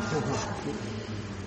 മുപ്പത്തിയേഴ് അതോവ പ്രാപ്സിസ്തോവ മോക്ഷ്യമായി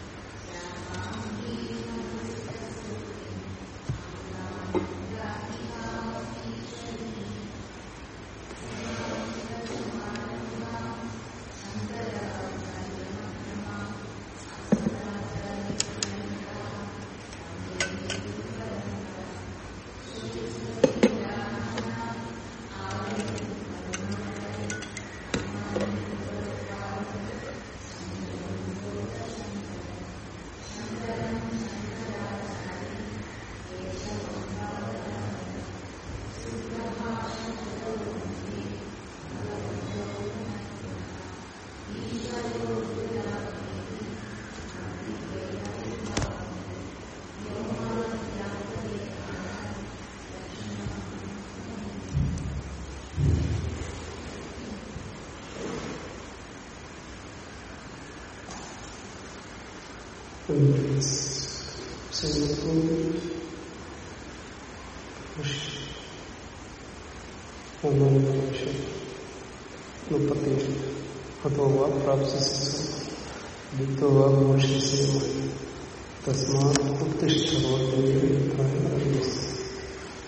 തസ്മാത് ഉത്തിഷ്ഠോ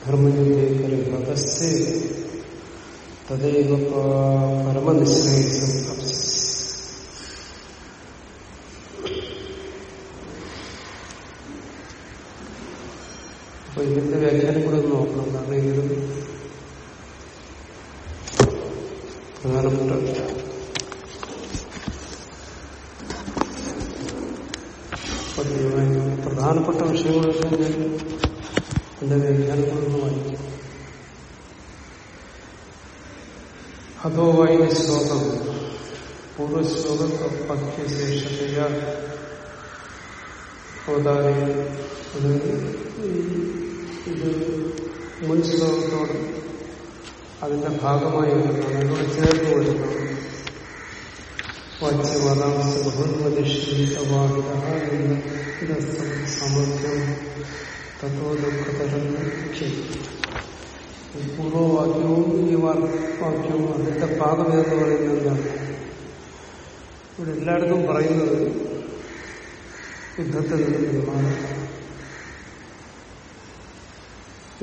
ധർമ്മയുദ്ധേകരസ്യ തദൈവ പരമനിശ്രേയസം പ്രാപ്സിസ് അപ്പൊ ഇതിന്റെ വ്യാഖ്യാനം കൂടെ ഒന്ന് നോക്കണം കാരണം ഇതൊരു പ്രധാനപ്പെട്ട പ്രധാനപ്പെട്ട വിഷയങ്ങളൊക്കെ ഞാൻ എന്റെ വ്യാഖ്യാനങ്ങളൊന്ന് വായിക്കും അതോ വായന ശ്ലോകം? പൂർവശ്ലോകത്തെ പക്ഷ്യശേഷതയ അവതാരം ഇത് മുൻ ശ്ലോകത്തോട് അതിന്റെ ഭാഗമായി വരുന്നതാണ് അതിനോട് ചേർന്ന് വാച്യവാദാംശ ബഹുമതിഷ്ഠിതവാഹിത സമർത്ഥ്യം തത്വ ദുഃഖതരം ഈ പൂർവവാക്യവും ഈ വാക്യവും അതിന്റെ പാകമേതെന്ന് പറയുന്നത് ഇവിടെ എല്ലായിടത്തും പറയുന്നത് യുദ്ധത്തിൽ നിന്ന്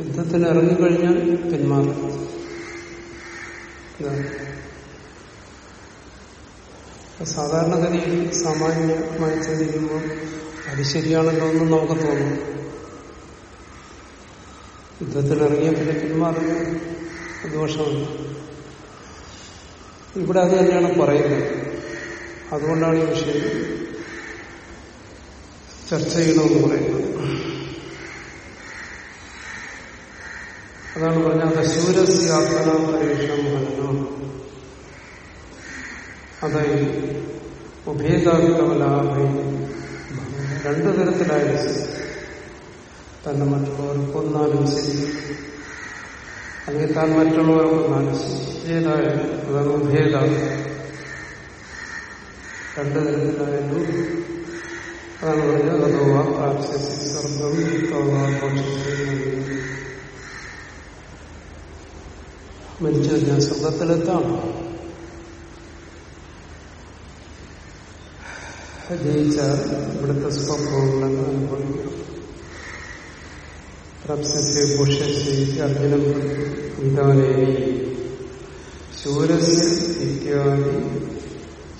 യുദ്ധത്തിന് ഇറങ്ങിക്കഴിഞ്ഞാൽ പിന്മാറും. സാധാരണഗതിയിൽ സാമാന്യമായി ചിന്തിക്കുമ്പോൾ അത് ശരിയാണല്ലോ എന്ന് നമുക്ക് തോന്നും. യുദ്ധത്തിനിറങ്ങിയ പിന്നെ പിന്മാറുന്ന ദോഷമാണ് ഇവിടെ അത് തന്നെയാണ് പറയുന്നത്. അതുകൊണ്ടാണ് ഈ വിഷയം ചർച്ച ചെയ്യണമെന്ന് പറയുന്നത്. അതാണ് പറഞ്ഞത് ശൂരസ്യാത്മന പരീക്ഷണം അതായി ഉഭേദാവിതമലാഭി രണ്ടു തരത്തിലായിരുന്നു തന്നെ മറ്റുള്ളവർ കൊന്നാലും ശരി. അല്ലെങ്കിൽ താൻ മറ്റുള്ളവർ കൊന്നാലും ശരി. ഏതായാലും അതാണ് ഭേദം? രണ്ടു തരത്തിലായാലും അതാണ് പറഞ്ഞത് അതോ പ്രാപ്സ്യം മരിച്ചു ഞാൻ സ്വർഗത്തിലെത്താം. ജയിച്ചാൽ ഇവിടുത്തെ സ്വഭാവങ്ങളെന്ന് അനുഭവിക്കും പ്രപ്സസ്യ പുഷ്യസ്യ അർജുനം വിധാനേവി ശൂരസ്യ ഇത്യാദി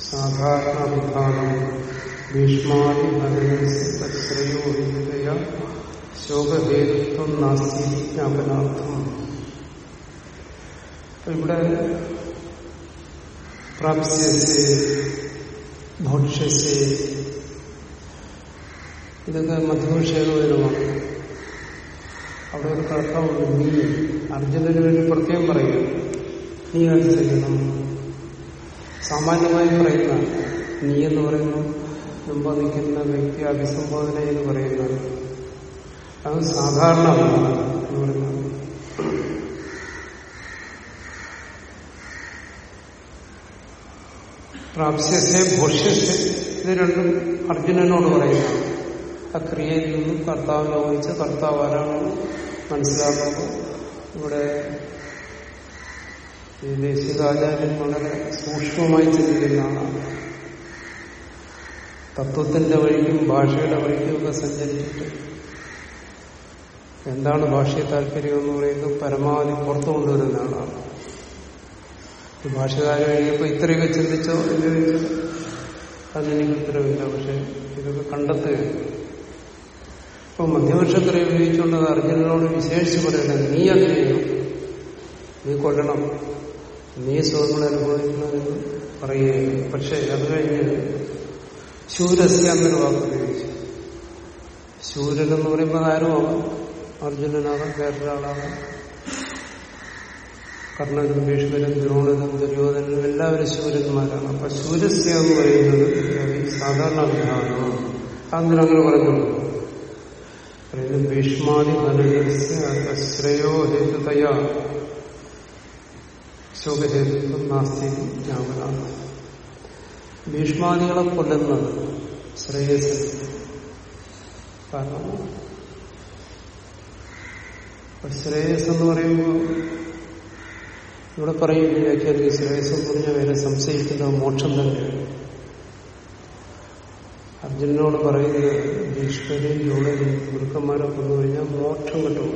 സാധാരണ വിധാനം ഭീഷ്മാദി ഭരണശ്രയോ വിധയ ശോകഹേതുത്വം നാസ്തി ജ്ഞാപനാർത്ഥം ഇവിടെ പ്രാപ്സ്യസ്യ ഭക്ഷ്യസ്യ ഇതൊക്കെ മധ്യവിഷയകരമാണ് അവിടെ ഒരു തർക്കമുണ്ട് നീ അർജുനന് വേണ്ടി പ്രത്യേകം പറയുക നീ അനുസരിക്കണം സാമാന്യമായി പറയുന്ന നീ എന്ന് പറയുന്നു. മുമ്പ് നിൽക്കുന്ന വ്യക്തി അഭിസംബോധന എന്ന് പറയുന്നത് അത് സാധാരണ എന്ന് പറയുന്നത് പ്രാപ്സ്യസെ ഭോഷ്യസെ ഇത് രണ്ടും അർജുനനോട് പറയുന്നു. ആ ക്രിയയിൽ നിന്നും കർത്താവിനെ വഹിച്ച് കർത്താവ് ആരാണെന്ന് മനസ്സിലാക്കുമ്പോൾ ഇവിടെ ഈ വളരെ സൂക്ഷ്മമായി ചിന്തിക്കുന്ന ആളാണ്. തത്വത്തിന്റെ വഴിക്കും ഭാഷയുടെ വഴിക്കും ഒക്കെ സഞ്ചരിച്ചിട്ട് എന്താണ് ഭാഷയെ താല്പര്യം എന്ന് പറയുന്നത്? പരമാവധി പുറത്തു കൊണ്ടുവരുന്ന ആളാണ്. ഭാഷകാരൻ കഴിഞ്ഞപ്പോൾ ഇത്രയൊക്കെ ചിന്തിച്ചോ എന്ന് ചോദിച്ചാൽ അതിനെനിക്ക് ഉത്തരവില്ല പക്ഷെ ഇതൊക്കെ കണ്ടെത്തുകയാണ്. ഇപ്പൊ മധ്യപക്ഷത്തിനെ ഉപയോഗിച്ചുകൊണ്ട് അർജുനനോട് വിശേഷിച്ച് പറയണം നീ അത് നീ കൊല്ലണം. നീ സുഖങ്ങൾ അനുഭവിക്കണമെന്ന് പറയുകയാണ് പക്ഷെ അത് കഴിഞ്ഞ് ശൂരസ്യ എന്നൊരു വാക്ക് ഉപയോഗിച്ചു. ശൂരൻ എന്ന് പറയുമ്പോൾ ആരുമാകാം അർജുനനാകാം വേറൊരാളാകാം കർണനും ഭീഷ്മനും ദ്രോണനും ദുര്യോധനും എല്ലാവരും ശൂരന്മാരാണ്. അപ്പൊ ശൂരസ്യ എന്ന് പറയുന്നത് സാധാരണ വിധാനമാണ്. അതെന്തിനങ്ങനെ പറഞ്ഞു പറയുന്നത് ഭീഷ്മാതി ശ്രേയോ ഹേതുതയ. ശോകഹേതുത്വം നാസ്തി ജ്ഞാപന ഭീഷ്മാദികളെ കൊല്ലുന്നത് ശ്രേയസ് കാരണം ശ്രേയസ് എന്ന് പറയുമ്പോൾ ഇവിടെ പറയും വ്യാഖ്യാനിക്ക് ശ്രേയസ് എന്ന് വേറെ സംശയിക്കുന്നത് മോക്ഷം തന്നെയാണ്. അർജുനനോട് പറയുന്നത് ഭീഷ്മരെയും ദ്രോണരെയും ഗുരുക്കന്മാരെ കൊന്നു കഴിഞ്ഞാൽ മോക്ഷം കിട്ടും.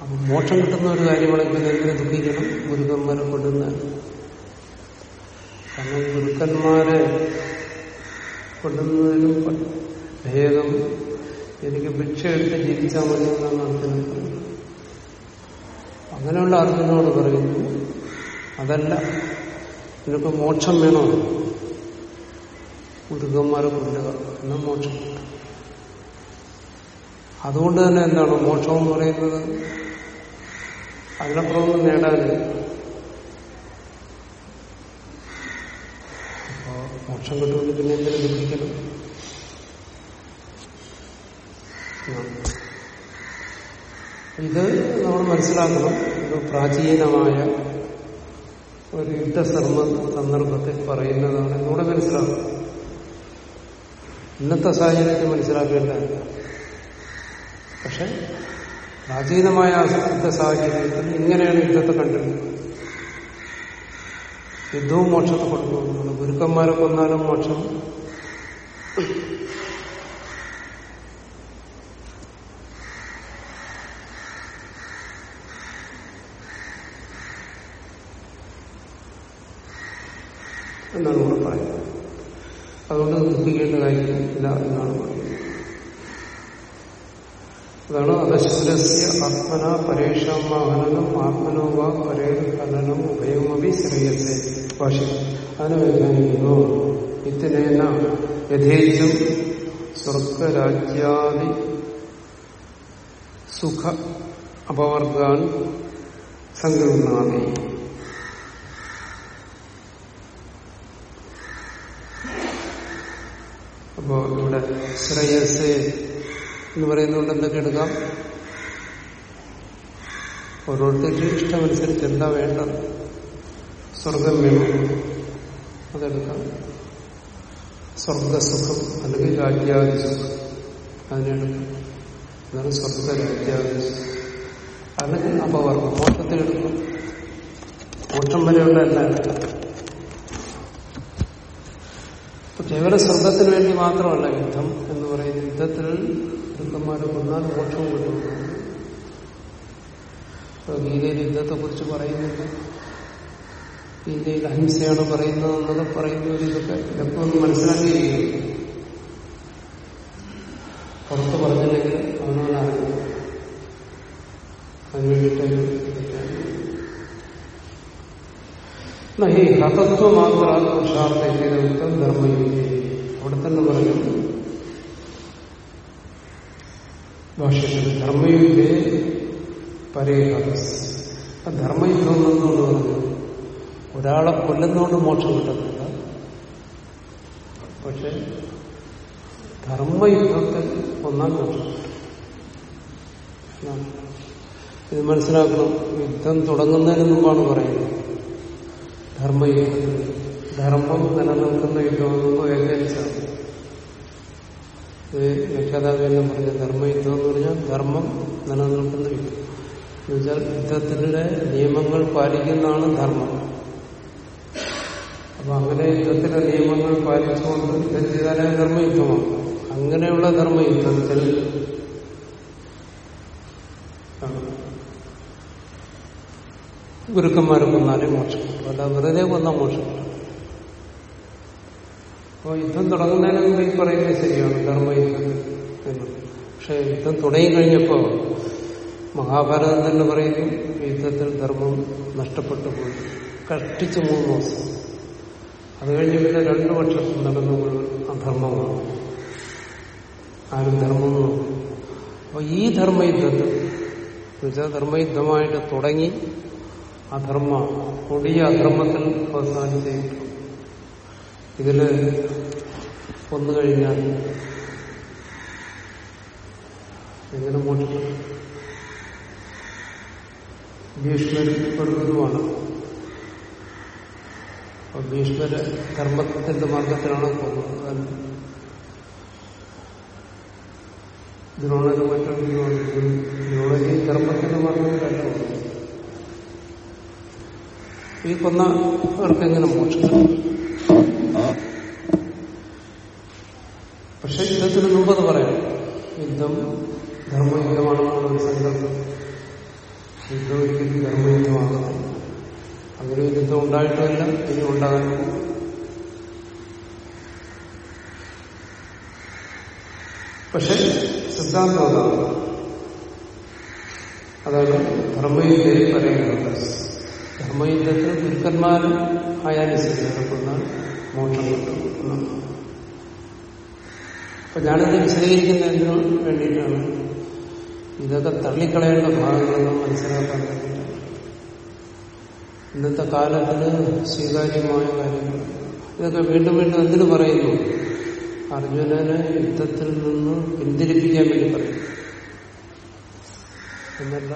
അപ്പൊ മോക്ഷം കിട്ടുന്ന ഒരു കാര്യമാണെങ്കിൽ എങ്ങനെ ദുഃഖിക്കണം ഗുരുക്കന്മാരെ കൊല്ലുന്ന കാരണം ഗുരുക്കന്മാരെ കൊല്ലുന്നതിനും ഭേദം എനിക്ക് ഭിക്ഷ എടുത്ത് ജീവിച്ചാൽ മതി എന്നാണ് അർജുനൻ അങ്ങനെയുള്ള അർജുനോട് പറയുന്നു അതല്ല നിനക്ക് മോക്ഷം വേണോ? ഗുരുക്കന്മാരെ കൊല്ലുക എന്നാ മോക്ഷം. അതുകൊണ്ട് തന്നെ എന്താണ് മോക്ഷം എന്ന് പറയുന്നത്? അതിനപ്പുറമൊന്നും നേടാനില്ല മോക്ഷം കിട്ടുമെന്ന് പിന്നെ എന്തിനു ദുഃഖിക്കണം ഇത് നമ്മൾ മനസ്സിലാക്കണം. ഒരു പ്രാചീനമായ ഒരു യുദ്ധസർമ്മ സന്ദർഭത്തിൽ പറയുന്നതാണ്. എന്നൂടെ മനസ്സിലാക്കുക ഇന്നത്തെ സാഹചര്യത്തിൽ മനസ്സിലാക്കേണ്ടതല്ല പക്ഷെ പ്രാചീനമായ യുദ്ധ സാഹചര്യത്തിൽ ഇങ്ങനെയാണ് യുദ്ധത്തെ കണ്ടിരുന്നത്. യുദ്ധവും മോക്ഷത്തെ കൊണ്ടുപോകുന്നത്. ഗുരുക്കന്മാരെ കൊന്നാലും മോക്ഷം എന്നാണ് ഇവിടെ പറയുന്നത് അതുകൊണ്ട് ദുഃഖിക്കേണ്ട കാര്യമില്ല എന്നാണ് പറയുന്നത്. അതാണ് അധശൂരസ്യ ആത്മന പരേഷാം വാഹനം പരേ ഫലനം ഉഭയമപി ശ്രേയസെ ഭാഷ്യം അതിനെ വ്യാഖ്യാനിക്കുന്നു ഇത്തിനേന യഥേച്ഛം സ്വർഗരാജ്യാദി സുഖ അപവർഗാൻ സങ്കീർണാദി അപ്പോ ഇവിടെ ശ്രേയസ് എന്ന് പറയുന്നതുകൊണ്ട് എന്തൊക്കെ എടുക്കാം? ഓരോരുത്തരുടെ ഇഷ്ടമനുസരിച്ച് എന്താ വേണ്ട സ്വർഗം വേണം. അതെടുക്കാം. സ്വർഗസുഖം അല്ലെങ്കിൽ രാജ്യാദി സുഖം അതിനെടുക്കാം അതാണ് സ്വർഗ രാജ്യാദി സുഖം അല്ലെങ്കിൽ അപവർഗം. മോക്ഷത്തെ എടുക്കാം. മോക്ഷം വരെയുള്ള എല്ലാം എടുക്കാം. കേവല സ്വർഗത്തിന് വേണ്ടി മാത്രമല്ല യുദ്ധം എന്ന് പറയുന്ന യുദ്ധത്തിൽ ദുഃഖന്മാരെ കൊന്നാൽ മോക്ഷവും കിട്ടും ഗീതയിൽ യുദ്ധത്തെ കുറിച്ച് പറയുന്നുണ്ട്. ഗീതയിൽ അഹിംസയാണ് പറയുന്നത് എന്നൊക്കെ പറയുന്നവർ ഇതൊക്കെ ഇതൊക്കെ ഒന്ന് മനസ്സിലാക്കിയിരിക്കും. പുറത്ത് പറഞ്ഞില്ലെങ്കിൽ അവനവനറിയും അതിനുവേണ്ടിയിട്ട് ഈ ഹതത്വ മാത്രമാണ് പുരുഷാർത്ഥ ചെയ്തവിധം ധർമ്മയുക്തി. അവിടെ തന്നെ പറഞ്ഞു ഭാഷ്യത്തിൽ ധർമ്മയുക്തി പരേഹസ് ധർമ്മയുദ്ധം എന്നുകൊണ്ട് പറഞ്ഞു ഒരാളെ കൊല്ലുന്നതുകൊണ്ട് മോക്ഷം കിട്ടത്തില്ല പക്ഷെ ധർമ്മയുദ്ധത്തിൽ ഒന്നാം മോക്ഷം ഇത് മനസ്സിലാക്കണം. യുദ്ധം തുടങ്ങുന്നതിന് മുമ്പാണ് പറയുന്നത്. ധർമ്മയുദ്ധത്തിൽ ധർമ്മം നിലനിൽക്കുന്ന യുദ്ധമെന്നോ ഏകദേശമാണ് ഇത് വ്യാഖ്യാതാവെല്ലാം പറഞ്ഞ ധർമ്മയുദ്ധം എന്ന് പറഞ്ഞാൽ ധർമ്മം നിലനിൽക്കുന്ന യുദ്ധം എന്നുവെച്ചാൽ യുദ്ധത്തിന്റെ നിയമങ്ങൾ പാലിക്കുന്നതാണ് ധർമ്മം അപ്പൊ അങ്ങനെ യുദ്ധത്തിലെ നിയമങ്ങൾ പാലിച്ചുകൊണ്ട് ധർമ്മയുദ്ധമാണ് അങ്ങനെയുള്ള ധർമ്മയുദ്ധത്തിൽ ഗുരുക്കന്മാരെ കൊന്നാലേ മോക്ഷം അല്ല വെറുതെ കൊന്ന മോക്ഷം അപ്പോൾ യുദ്ധം തുടങ്ങുന്നതിന് ഈ പറയുന്നത് ശരിയാണ്. ധർമ്മയുദ്ധം എന്ന്. പക്ഷെ യുദ്ധം തുടങ്ങിക്കഴിഞ്ഞപ്പോൾ മഹാഭാരതം തന്നെ പറയുന്നു യുദ്ധത്തിൽ ധർമ്മം നഷ്ടപ്പെട്ടു പോയി കഷ്ടിച്ച് മൂന്ന് ദിവസം. അത് കഴിഞ്ഞ് പിന്നെ രണ്ടു വർഷം നടന്നു മുഴുവൻ അധർമ്മമാണ്. ആരും ധർമ്മം അപ്പോൾ അപ്പൊ ഈ ധർമ്മയുദ്ധത്തിൽ ധർമ്മയുദ്ധമായിട്ട് തുടങ്ങി അധർമ്മ കൊടിയ അധർമ്മത്തിൽ അവസാനിച്ചിട്ടു ഇതിൽ കൊന്നു കഴിഞ്ഞാൽ എങ്ങനെ മോഷിക്കും ഭീഷ്മര് ഒരു ഗുരുവാണ് അപ്പൊ ഭീഷ്മര് ധർമ്മത്തിന്റെ മാർഗത്തിലാണ് പോകുന്നത്. ദ്രോണന് മറ്റൊരു ഗുരുവാണ് ദ്രോണര് ധർമ്മത്തിന്റെ മാർഗത്തിലായിട്ട് പോകുന്നത്. ഈ കൊന്ന അവർക്ക് എങ്ങനെ മോക്ഷം പക്ഷെ യുദ്ധത്തിന് മുമ്പത് പറയാം. യുദ്ധം ധർമ്മയുദ്ധമാണെന്നുള്ള ഒരു സങ്കല്പം. യുദ്ധം ഒരിക്കലും ധർമ്മയുദ്ധമാകുന്നില്ല അങ്ങനെ ഒരു യുദ്ധം ഉണ്ടായിട്ടുമില്ല ഇനി ഉണ്ടാകാൻ പക്ഷെ സിദ്ധാന്തം അതാണ്. അതാണ് ധർമ്മയുദ്ധയിൽ പറയുന്നത് ധർമ്മയുദ്ധത്തിൽ ദുഃഖന്മാരും ശരി കൊന്നാൽ മോക്ഷം കിട്ടും അപ്പൊ ഞാനിത് വിശദീകരിക്കുന്നതിന് വേണ്ടിയിട്ടാണ് ഇതൊക്കെ തള്ളിക്കളയേണ്ട ഭാഗങ്ങളൊന്നും മനസ്സിലാക്കാൻ വേണ്ടിയിട്ടാണ് ഇന്നത്തെ കാലത്തിൽ സ്വീകാര്യമായ കാര്യങ്ങൾ. ഇതൊക്കെ വീണ്ടും വീണ്ടും എന്തിനു പറയുന്നു? അർജുനനെ യുദ്ധത്തിൽ നിന്ന് പിന്തിരിപ്പിക്കാൻ വേണ്ടി പറയും. എന്നല്ല.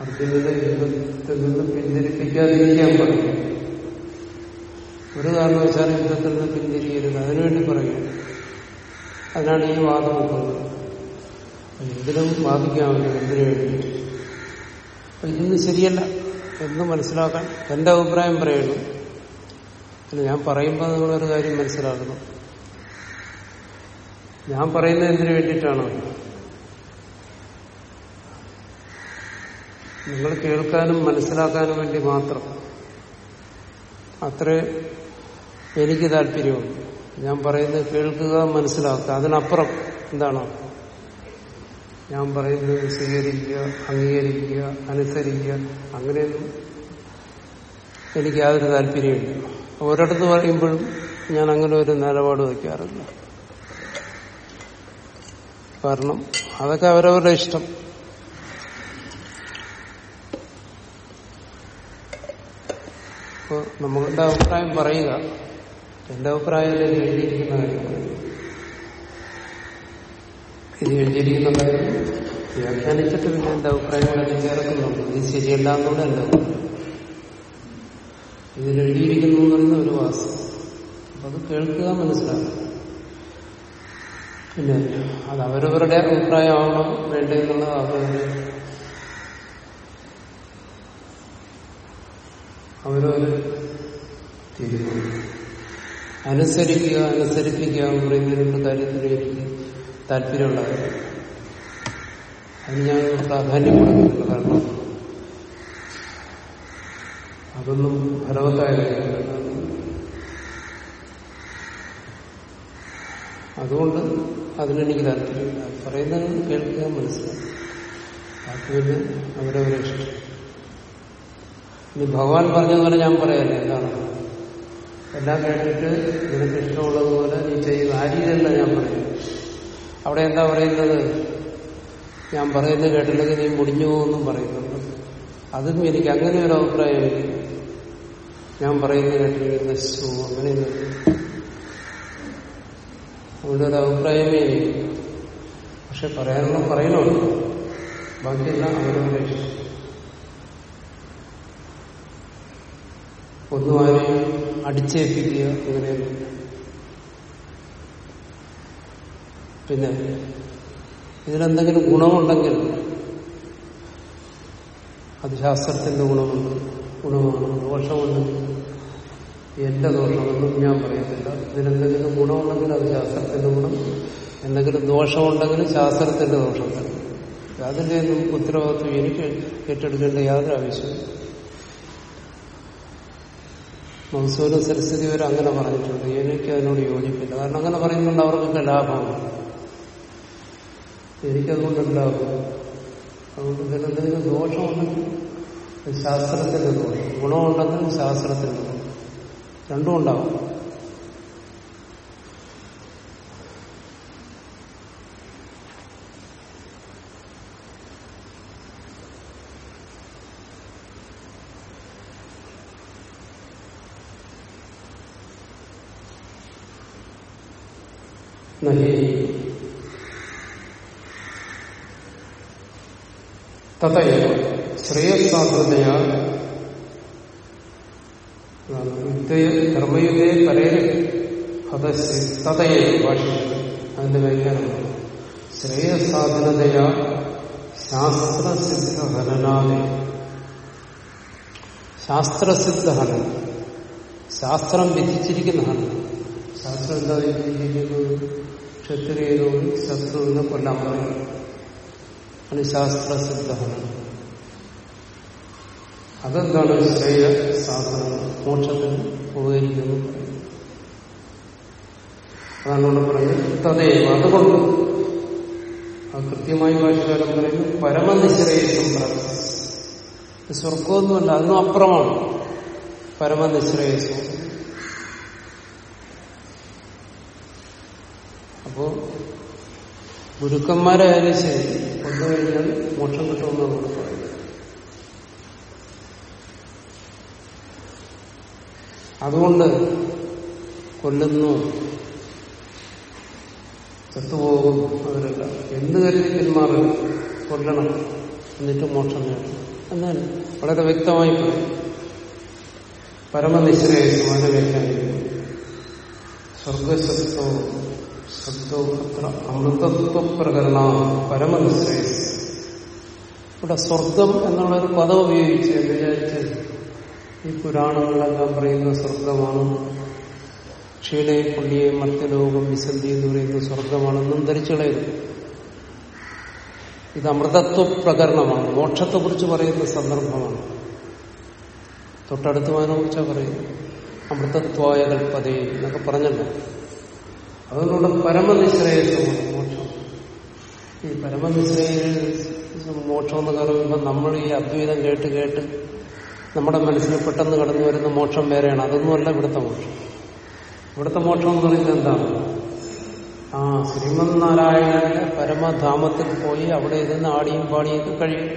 അർജുനനെ യുദ്ധത്തിൽ നിന്ന് പിന്തിരിപ്പിക്കാതിരിക്കാൻ പറയും. ഒരു കാരണവശാലും യുദ്ധത്തിൽ നിന്ന് പിന്തിരിയരുത്. അതിനുവേണ്ടി പറയും. അതിനാണ് ഈ വാദം ഉള്ളത്. എന്തിനും വാദിക്കാമല്ലോ എന്തിനു വേണ്ടി ഇതൊന്നും ശരിയല്ല എന്ന് മനസ്സിലാക്കാൻ എന്റെ അഭിപ്രായം പറയണം. അല്ല ഞാൻ പറയുമ്പോൾ നിങ്ങളൊരു കാര്യം മനസ്സിലാക്കണം. ഞാൻ പറയുന്നത് എന്തിനു വേണ്ടിയിട്ടാണ്? നിങ്ങൾ കേൾക്കാനും മനസ്സിലാക്കാനും വേണ്ടി മാത്രം. അത്രേ എനിക്ക് താല്പര്യമുണ്ട് ഞാൻ പറയുന്നത് കേൾക്കുക മനസ്സിലാക്കുക. അതിനപ്പുറം എന്താണ്? ഞാൻ പറയുന്നത് സ്വീകരിക്കുക അംഗീകരിക്കുക അനുസരിക്കുക അങ്ങനെയൊന്നും എനിക്ക് യാതൊരു താല്പര്യമില്ല. ഒരിടത്ത് പറയുമ്പോഴും ഞാൻ അങ്ങനെ ഒരു നിലപാട് വയ്ക്കാറില്ല. കാരണം അതൊക്കെ അവരവരുടെ ഇഷ്ടം. അപ്പോൾ നമ്മളുടെ അഭിപ്രായം പറയുക? എന്റെ അഭിപ്രായം ഇത് എഴുതിയിരിക്കുന്ന കാര്യം ഇത് എഴുതിയിരിക്കുന്ന കാര്യം വ്യാഖ്യാനിച്ചിട്ട് പിന്നെ എന്റെ അഭിപ്രായങ്ങളെല്ലാം ചേർക്കുന്നുണ്ട് ഇത് ശരിയല്ല എന്നുകൊണ്ട് എന്റെ അഭിപ്രായം ഇതിൽ എഴുതിയിരിക്കുന്നു എന്ന് പറയുന്ന ഒരു വാസം. അപ്പൊ അത് കേൾക്കുക മനസ്സിലാക്കുക പിന്നെ അത് അവരവരുടെ അഭിപ്രായമാവണം വേണ്ടതെന്നുള്ളത് അവരവരുടെ അവരവര് തീരുമാനം അനുസരിക്കുക അനുസരിപ്പിക്കുക എന്ന് പറയുന്ന രണ്ട് കാര്യത്തിൽ എനിക്ക് താല്പര്യമുള്ള കാര്യം അതിന് ഞാൻ പ്രാധാന്യം കൊടുക്കുന്നില്ല കാരണം അതൊന്നും ഫലവത്തായ അതുകൊണ്ട് അതിനെനിക്ക് താല്പര്യമില്ല. പറയുന്നത് കേൾക്കുക മനസ്സിലാക്കും അവരവരെ ഇഷ്ടം ഇനി ഭഗവാൻ പറഞ്ഞതുപോലെ ഞാൻ പറയാനേ എന്താണ്? എല്ലാം കേട്ടിട്ട് നിനക്ക് ഇഷ്ടമുള്ളതുപോലെ നീ ചെയ്യുന്ന ആ രീതിയല്ല ഞാൻ പറയുന്നത്. അവിടെ എന്താ പറയുന്നത്? ഞാൻ പറയുന്നത് കേട്ടില്ലെങ്കിൽ നീ മുടിഞ്ഞു പോകുമെന്നും പറയുന്നുണ്ട്. അതും എനിക്ക് അങ്ങനെ ഒരു അഭിപ്രായമില്ല. ഞാൻ പറയുന്നത് കേട്ടില്ലെങ്കിൽ നശിച്ചു അങ്ങനെയൊന്നും അവിടെ ഒരു അഭിപ്രായമേ എനിക്ക് പക്ഷെ പറയാനുള്ള പറയണമല്ലോ ബാക്കിയെല്ലാം അവരുടെ ഇഷ്ടം ഒന്നും ആരെയും അടിച്ചേൽപ്പിക്കുക അങ്ങനെയൊന്നും പിന്നെ ഇതിനെന്തെങ്കിലും ഗുണമുണ്ടെങ്കിൽ അത് ശാസ്ത്രത്തിന്റെ ഗുണമുണ്ട് ഗുണമാണ് ദോഷമുണ്ടെങ്കിൽ എന്റെ ദോഷമെന്നും ഞാൻ പറയത്തില്ല. ഇതിനെന്തെങ്കിലും ഗുണമുണ്ടെങ്കിൽ അത് ശാസ്ത്രത്തിന്റെ ഗുണം. എന്തെങ്കിലും ദോഷമുണ്ടെങ്കിൽ ശാസ്ത്രത്തിന്റെ ദോഷം തന്നെ. ഒന്നും ഉത്തരവാദിത്വം എനിക്ക് ഏറ്റെടുക്കേണ്ട യാതൊരു ആവശ്യമില്ല മൻസൂരും സരസ്വതി വരെ അങ്ങനെ പറഞ്ഞിട്ടുണ്ട്. എനിക്ക് അതിനോട് യോജിപ്പില്ല. കാരണം അങ്ങനെ പറയുന്നുണ്ട് അവർക്കൊക്കെ ലാഭമാണ്. എനിക്കതുകൊണ്ട് ലാഭം അതുകൊണ്ട് ഇതിനെന്തെങ്കിലും ദോഷമുണ്ടെങ്കിൽ അത് ശാസ്ത്രത്തിന്റെ ദോഷം. ഗുണമുണ്ടെങ്കിൽ ശാസ്ത്രത്തിന്റെ ദോഷം രണ്ടും ഉണ്ടാവും. തഥയോ ശ്രേയസാധൃതയ ധർമ്മയുഗേ പരേ ഹതസ് തഥയെ ഭാഷയിൽ അതിന്റെ വ്യാഖ്യാനമാണ് ശ്രേയസാധനതയ ശാസ്ത്രസിദ്ധ ഹനനാദി ശാസ്ത്രസിദ്ധ ഹനനം ശാസ്ത്രം വിധിച്ചിരിക്കുന്ന ഹനനം ശാസ്ത്രം എന്താ വിധിച്ചിരിക്കുന്നത് ക്ഷത്രിയനോട് ശത്രുവിനെ കൊല്ലാൻ പറയും അത് ശാസ്ത്രസിദ്ധ ഹനനം അതെന്താണ് ശ്രേയ സാധനങ്ങൾ മോക്ഷത്തിന് ഉപകരിക്കുന്നു. അതാണ് പറയുന്നത്. തതേവ അതുകൊണ്ട്. ആ കൃത്യമായി ഭാഷകാരം പറയുന്നു പരമനിശ്രേയസം പ്രാപ്തി സ്വർഗമൊന്നുമല്ല അതിനും അപ്പുറമാണ്. പരമനിശ്രേയസം അപ്പോ ഗുരുക്കന്മാരായാലും ശരി കൊന്നു കഴിഞ്ഞാൽ മോക്ഷം കിട്ടുമെന്നാണ് നമ്മൾ പറയുന്നത്. അതുകൊണ്ട് കൊല്ലുന്നു ചത്തുപോകും അവരല്ല എന്ത് കരുതി പിന്മാറും കൊല്ലണം. എന്നിട്ട് മോക്ഷം നേടണം. എന്നാൽ വളരെ വ്യക്തമായി പറയും പരമനിശ്രേയസം അതിനെ വ്യാഖ്യാനിക്കുന്നു. സ്വർഗശബ്ദവും ശബ്ദവും അത്ര അമൃതത്വ പ്രകരണ പരമനിശ്രേയസം ഇവിടെ സ്വർഗം എന്നുള്ളൊരു പദം ഉപയോഗിച്ച് വിചാരിച്ച് ഈ പുരാണങ്ങളെല്ലാം പറയുന്ന സ്വർഗമാണ്. ക്ഷീണയും പുള്ളിയെ മർത്യലോകം വിസന്ധി എന്ന് പറയുന്ന സ്വർഗമാണെന്നും ധരിച്ചളയത് ഇത് അമൃതത്വ പ്രകരണമാണ് മോക്ഷത്തെക്കുറിച്ച് പറയുന്ന സന്ദർഭമാണ്. തൊട്ടടുത്ത് അതിനെ കുറിച്ചാണ് പറയുന്നത് അമൃതത്വായ കൽപ്പതേ എന്നൊക്കെ പറഞ്ഞല്ലോ. അതുകൊണ്ടുള്ള പരമനിശ്രേയസമാണ് മോക്ഷം. ഈ പരമനിശ്രേയസം മോക്ഷം എന്ന് പറയുമ്പോൾ നമ്മൾ ഈ അദ്വൈതം കേട്ട് കേട്ട് നമ്മുടെ മനസ്സിൽ പെട്ടെന്ന് കടന്നു വരുന്ന മോക്ഷം വേറെയാണ്. അതൊന്നുമല്ല ഇവിടുത്തെ മോക്ഷം. ഇവിടുത്തെ മോക്ഷം എന്ന് പറയുന്നത് എന്താണ്? ആ ശ്രീമന്നാരായണന്റെ പരമധാമത്തിൽ പോയി അവിടെ ഇരുന്ന് ആടിയും പാടിയൊക്കെ കഴിയും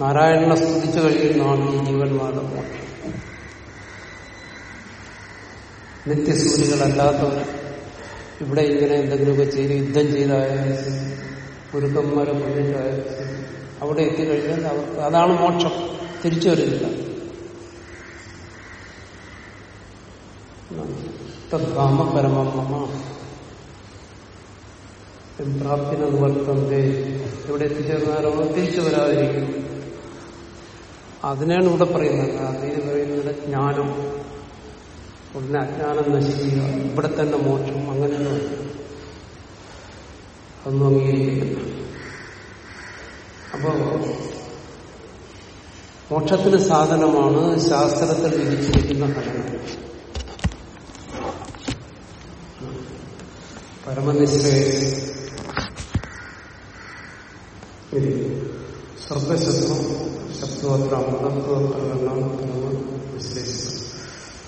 നാരായണനെ സ്തുതിച്ചു കഴിയുന്നതാണ് ഈ ജീവന്മാരുടെ മോക്ഷം. നിത്യസൂരികളല്ലാത്തവർ ഇവിടെ ഇങ്ങനെ എന്തെങ്കിലുമൊക്കെ ചെയ്ത് യുദ്ധം ചെയ്തായാലും ഗുരുക്കന്മാരെ മുന്നിട്ടായാലും അവിടെ എത്തിക്കഴിഞ്ഞാൽ അവർക്ക് അതാണ് മോക്ഷം. തിരിച്ചു വരുന്നില്ല തദ്ധാമ പരമമ്മ പ്രാപ്തിന വർത്തന്റെ ഇവിടെ എത്തിച്ചേർന്നാലോ തിരിച്ചു വരാതിരിക്കും. അതിനാണ് ഇവിടെ പറയുന്നത്. അതിന് പറയുന്നത് ജ്ഞാനം. ഉടനെ അജ്ഞാനം നശിക്കുക. ഇവിടെ തന്നെ മോക്ഷം. അങ്ങനെയൊന്നും അതൊന്നും അംഗീകരിക്കുന്നു അപ്പോ മോക്ഷത്തിന് സാധനമാണ് ശാസ്ത്രത്തിൽ വിധിച്ചിരിക്കുന്ന ഘടന പരമനിശ്രയ സർഗശത്രു ശബ്ദോത്ര അമൃതത്വം വിശ്ലേഷിക്കുന്നത്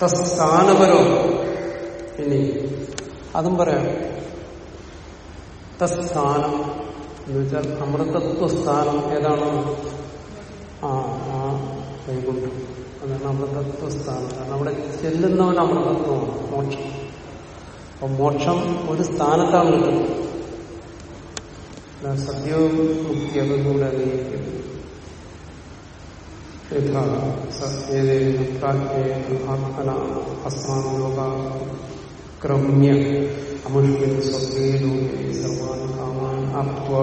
തസ്ഥാനപരോ ഇനി അതും പറയാം. തസ്ഥാനം എന്ന് വെച്ചാൽ അമൃതത്വ സ്ഥാനം ഏതാണ്? ആ ആ വൈകുണ്ഠം. അതാണ് അമൃതത്വ സ്ഥാനം കാരണം അവിടെ ചെല്ലുന്നവൻ അമൃതത്വമാണ് മോക്ഷം. അപ്പൊ മോക്ഷം ഒരു സ്ഥാനത്താണ് കിട്ടുന്നത്. സത്യവും മുക്തി അതൊന്നും കൂടെ അംഗീകരിക്കുന്നു. സത്യേന പ്രാജ്ഞേന ആത്മന അസ്മാലോക ക്രമ്യ അമുഷ്മിൻ സ്വർഗേ ലോകേ സർവാൻ കാമാൻ ആപ്ത്വ.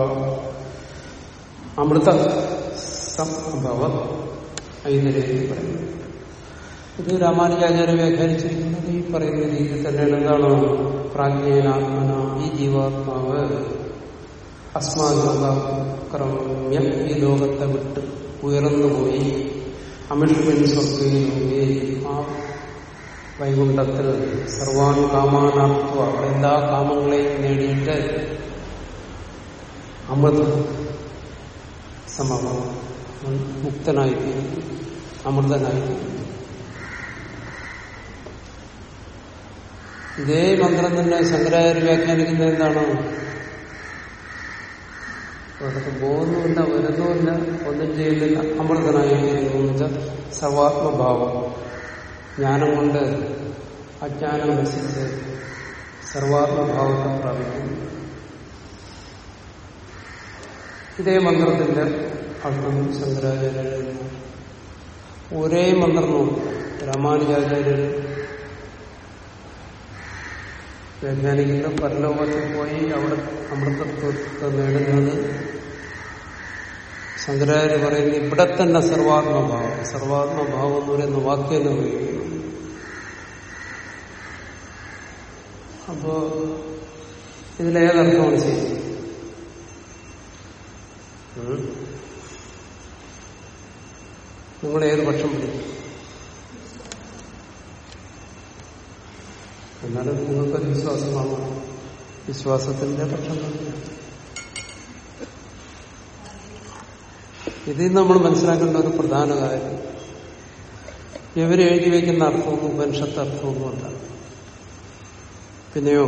അമൃത സംഭവ ഐതരേക്ക് പറയുന്നു. ഇത് രാമാനുജാചാര്യ വ്യാഖ്യാനിച്ചിരിക്കുന്നത് ഈ പറയുന്ന രീതിയിൽ തന്നെയാണ്. എന്താണ്? പ്രാജ്ഞേനാത്മന ഈ ജീവാത്മാവ് അസ്മാക്രമ്യം ഈ ലോകത്തെ വിട്ട് ഉയർന്നുപോയി അമിഷ്മിൻ സ്വപ്നയിലൂടെ ആ വൈകുണ്ഠത്തിൽ സർവാൻ കാമാനാത്വ എല്ലാ കാമങ്ങളെയും നേടിയിട്ട് അമൃത് സമഭാവം മുക്തനായിരിക്കും അമൃതനായിരിക്കും ഇതേ മന്ത്രം തന്നെ ശങ്കരാചാര്യ വ്യാഖ്യാനിക്കുന്നത് എന്താണ്? അവിടത്തെ പോകുന്നുമില്ല വരുന്നുമില്ല ഒന്നും ചെയ്യുന്നില്ല അമൃതനായിരിക്കുന്നു എന്ന് വെച്ചാൽ സർവാത്മഭാവം. ജ്ഞാനം കൊണ്ട് അജ്ഞാനം നശിച്ച് സർവാത്മഭാവത്തെ പ്രാപിക്കുന്നു. ഇതേ മന്ത്രത്തിന്റെ അർത്ഥം ശങ്കരാചാര്യ ഒരേ മന്ത്രം നോക്കുക രാമാനുജാചാര്യർ വ്യാഖ്യാനിക്കുന്ന പരലോകത്തിൽ പോയി അവിടെ അമൃതത്വത്തെ നേടുന്നത്. ശങ്കരാചാര്യ പറയുന്നത് ഇവിടെ തന്നെ സർവാത്മഭാവം. സർവാത്മഭാവം എന്ന് പറയുന്ന വാക്യം തന്നെ അപ്പോ ഇതിലേതർത്ഥമാണ് ചെയ്യുന്നത് നിങ്ങൾ ഏത് പക്ഷം പിടിക്കും? എന്നാലും നിങ്ങൾക്കൊരു വിശ്വാസമാണ്. വിശ്വാസത്തിന്റെ പക്ഷം ഇതിൽ നമ്മൾ മനസ്സിലാക്കേണ്ട ഒരു പ്രധാന കാര്യം ഇവർ എഴുതി വയ്ക്കുന്ന അർത്ഥമൊന്നും ഉപനിഷത്ത് അർത്ഥമൊന്നുമല്ല പിന്നെയോ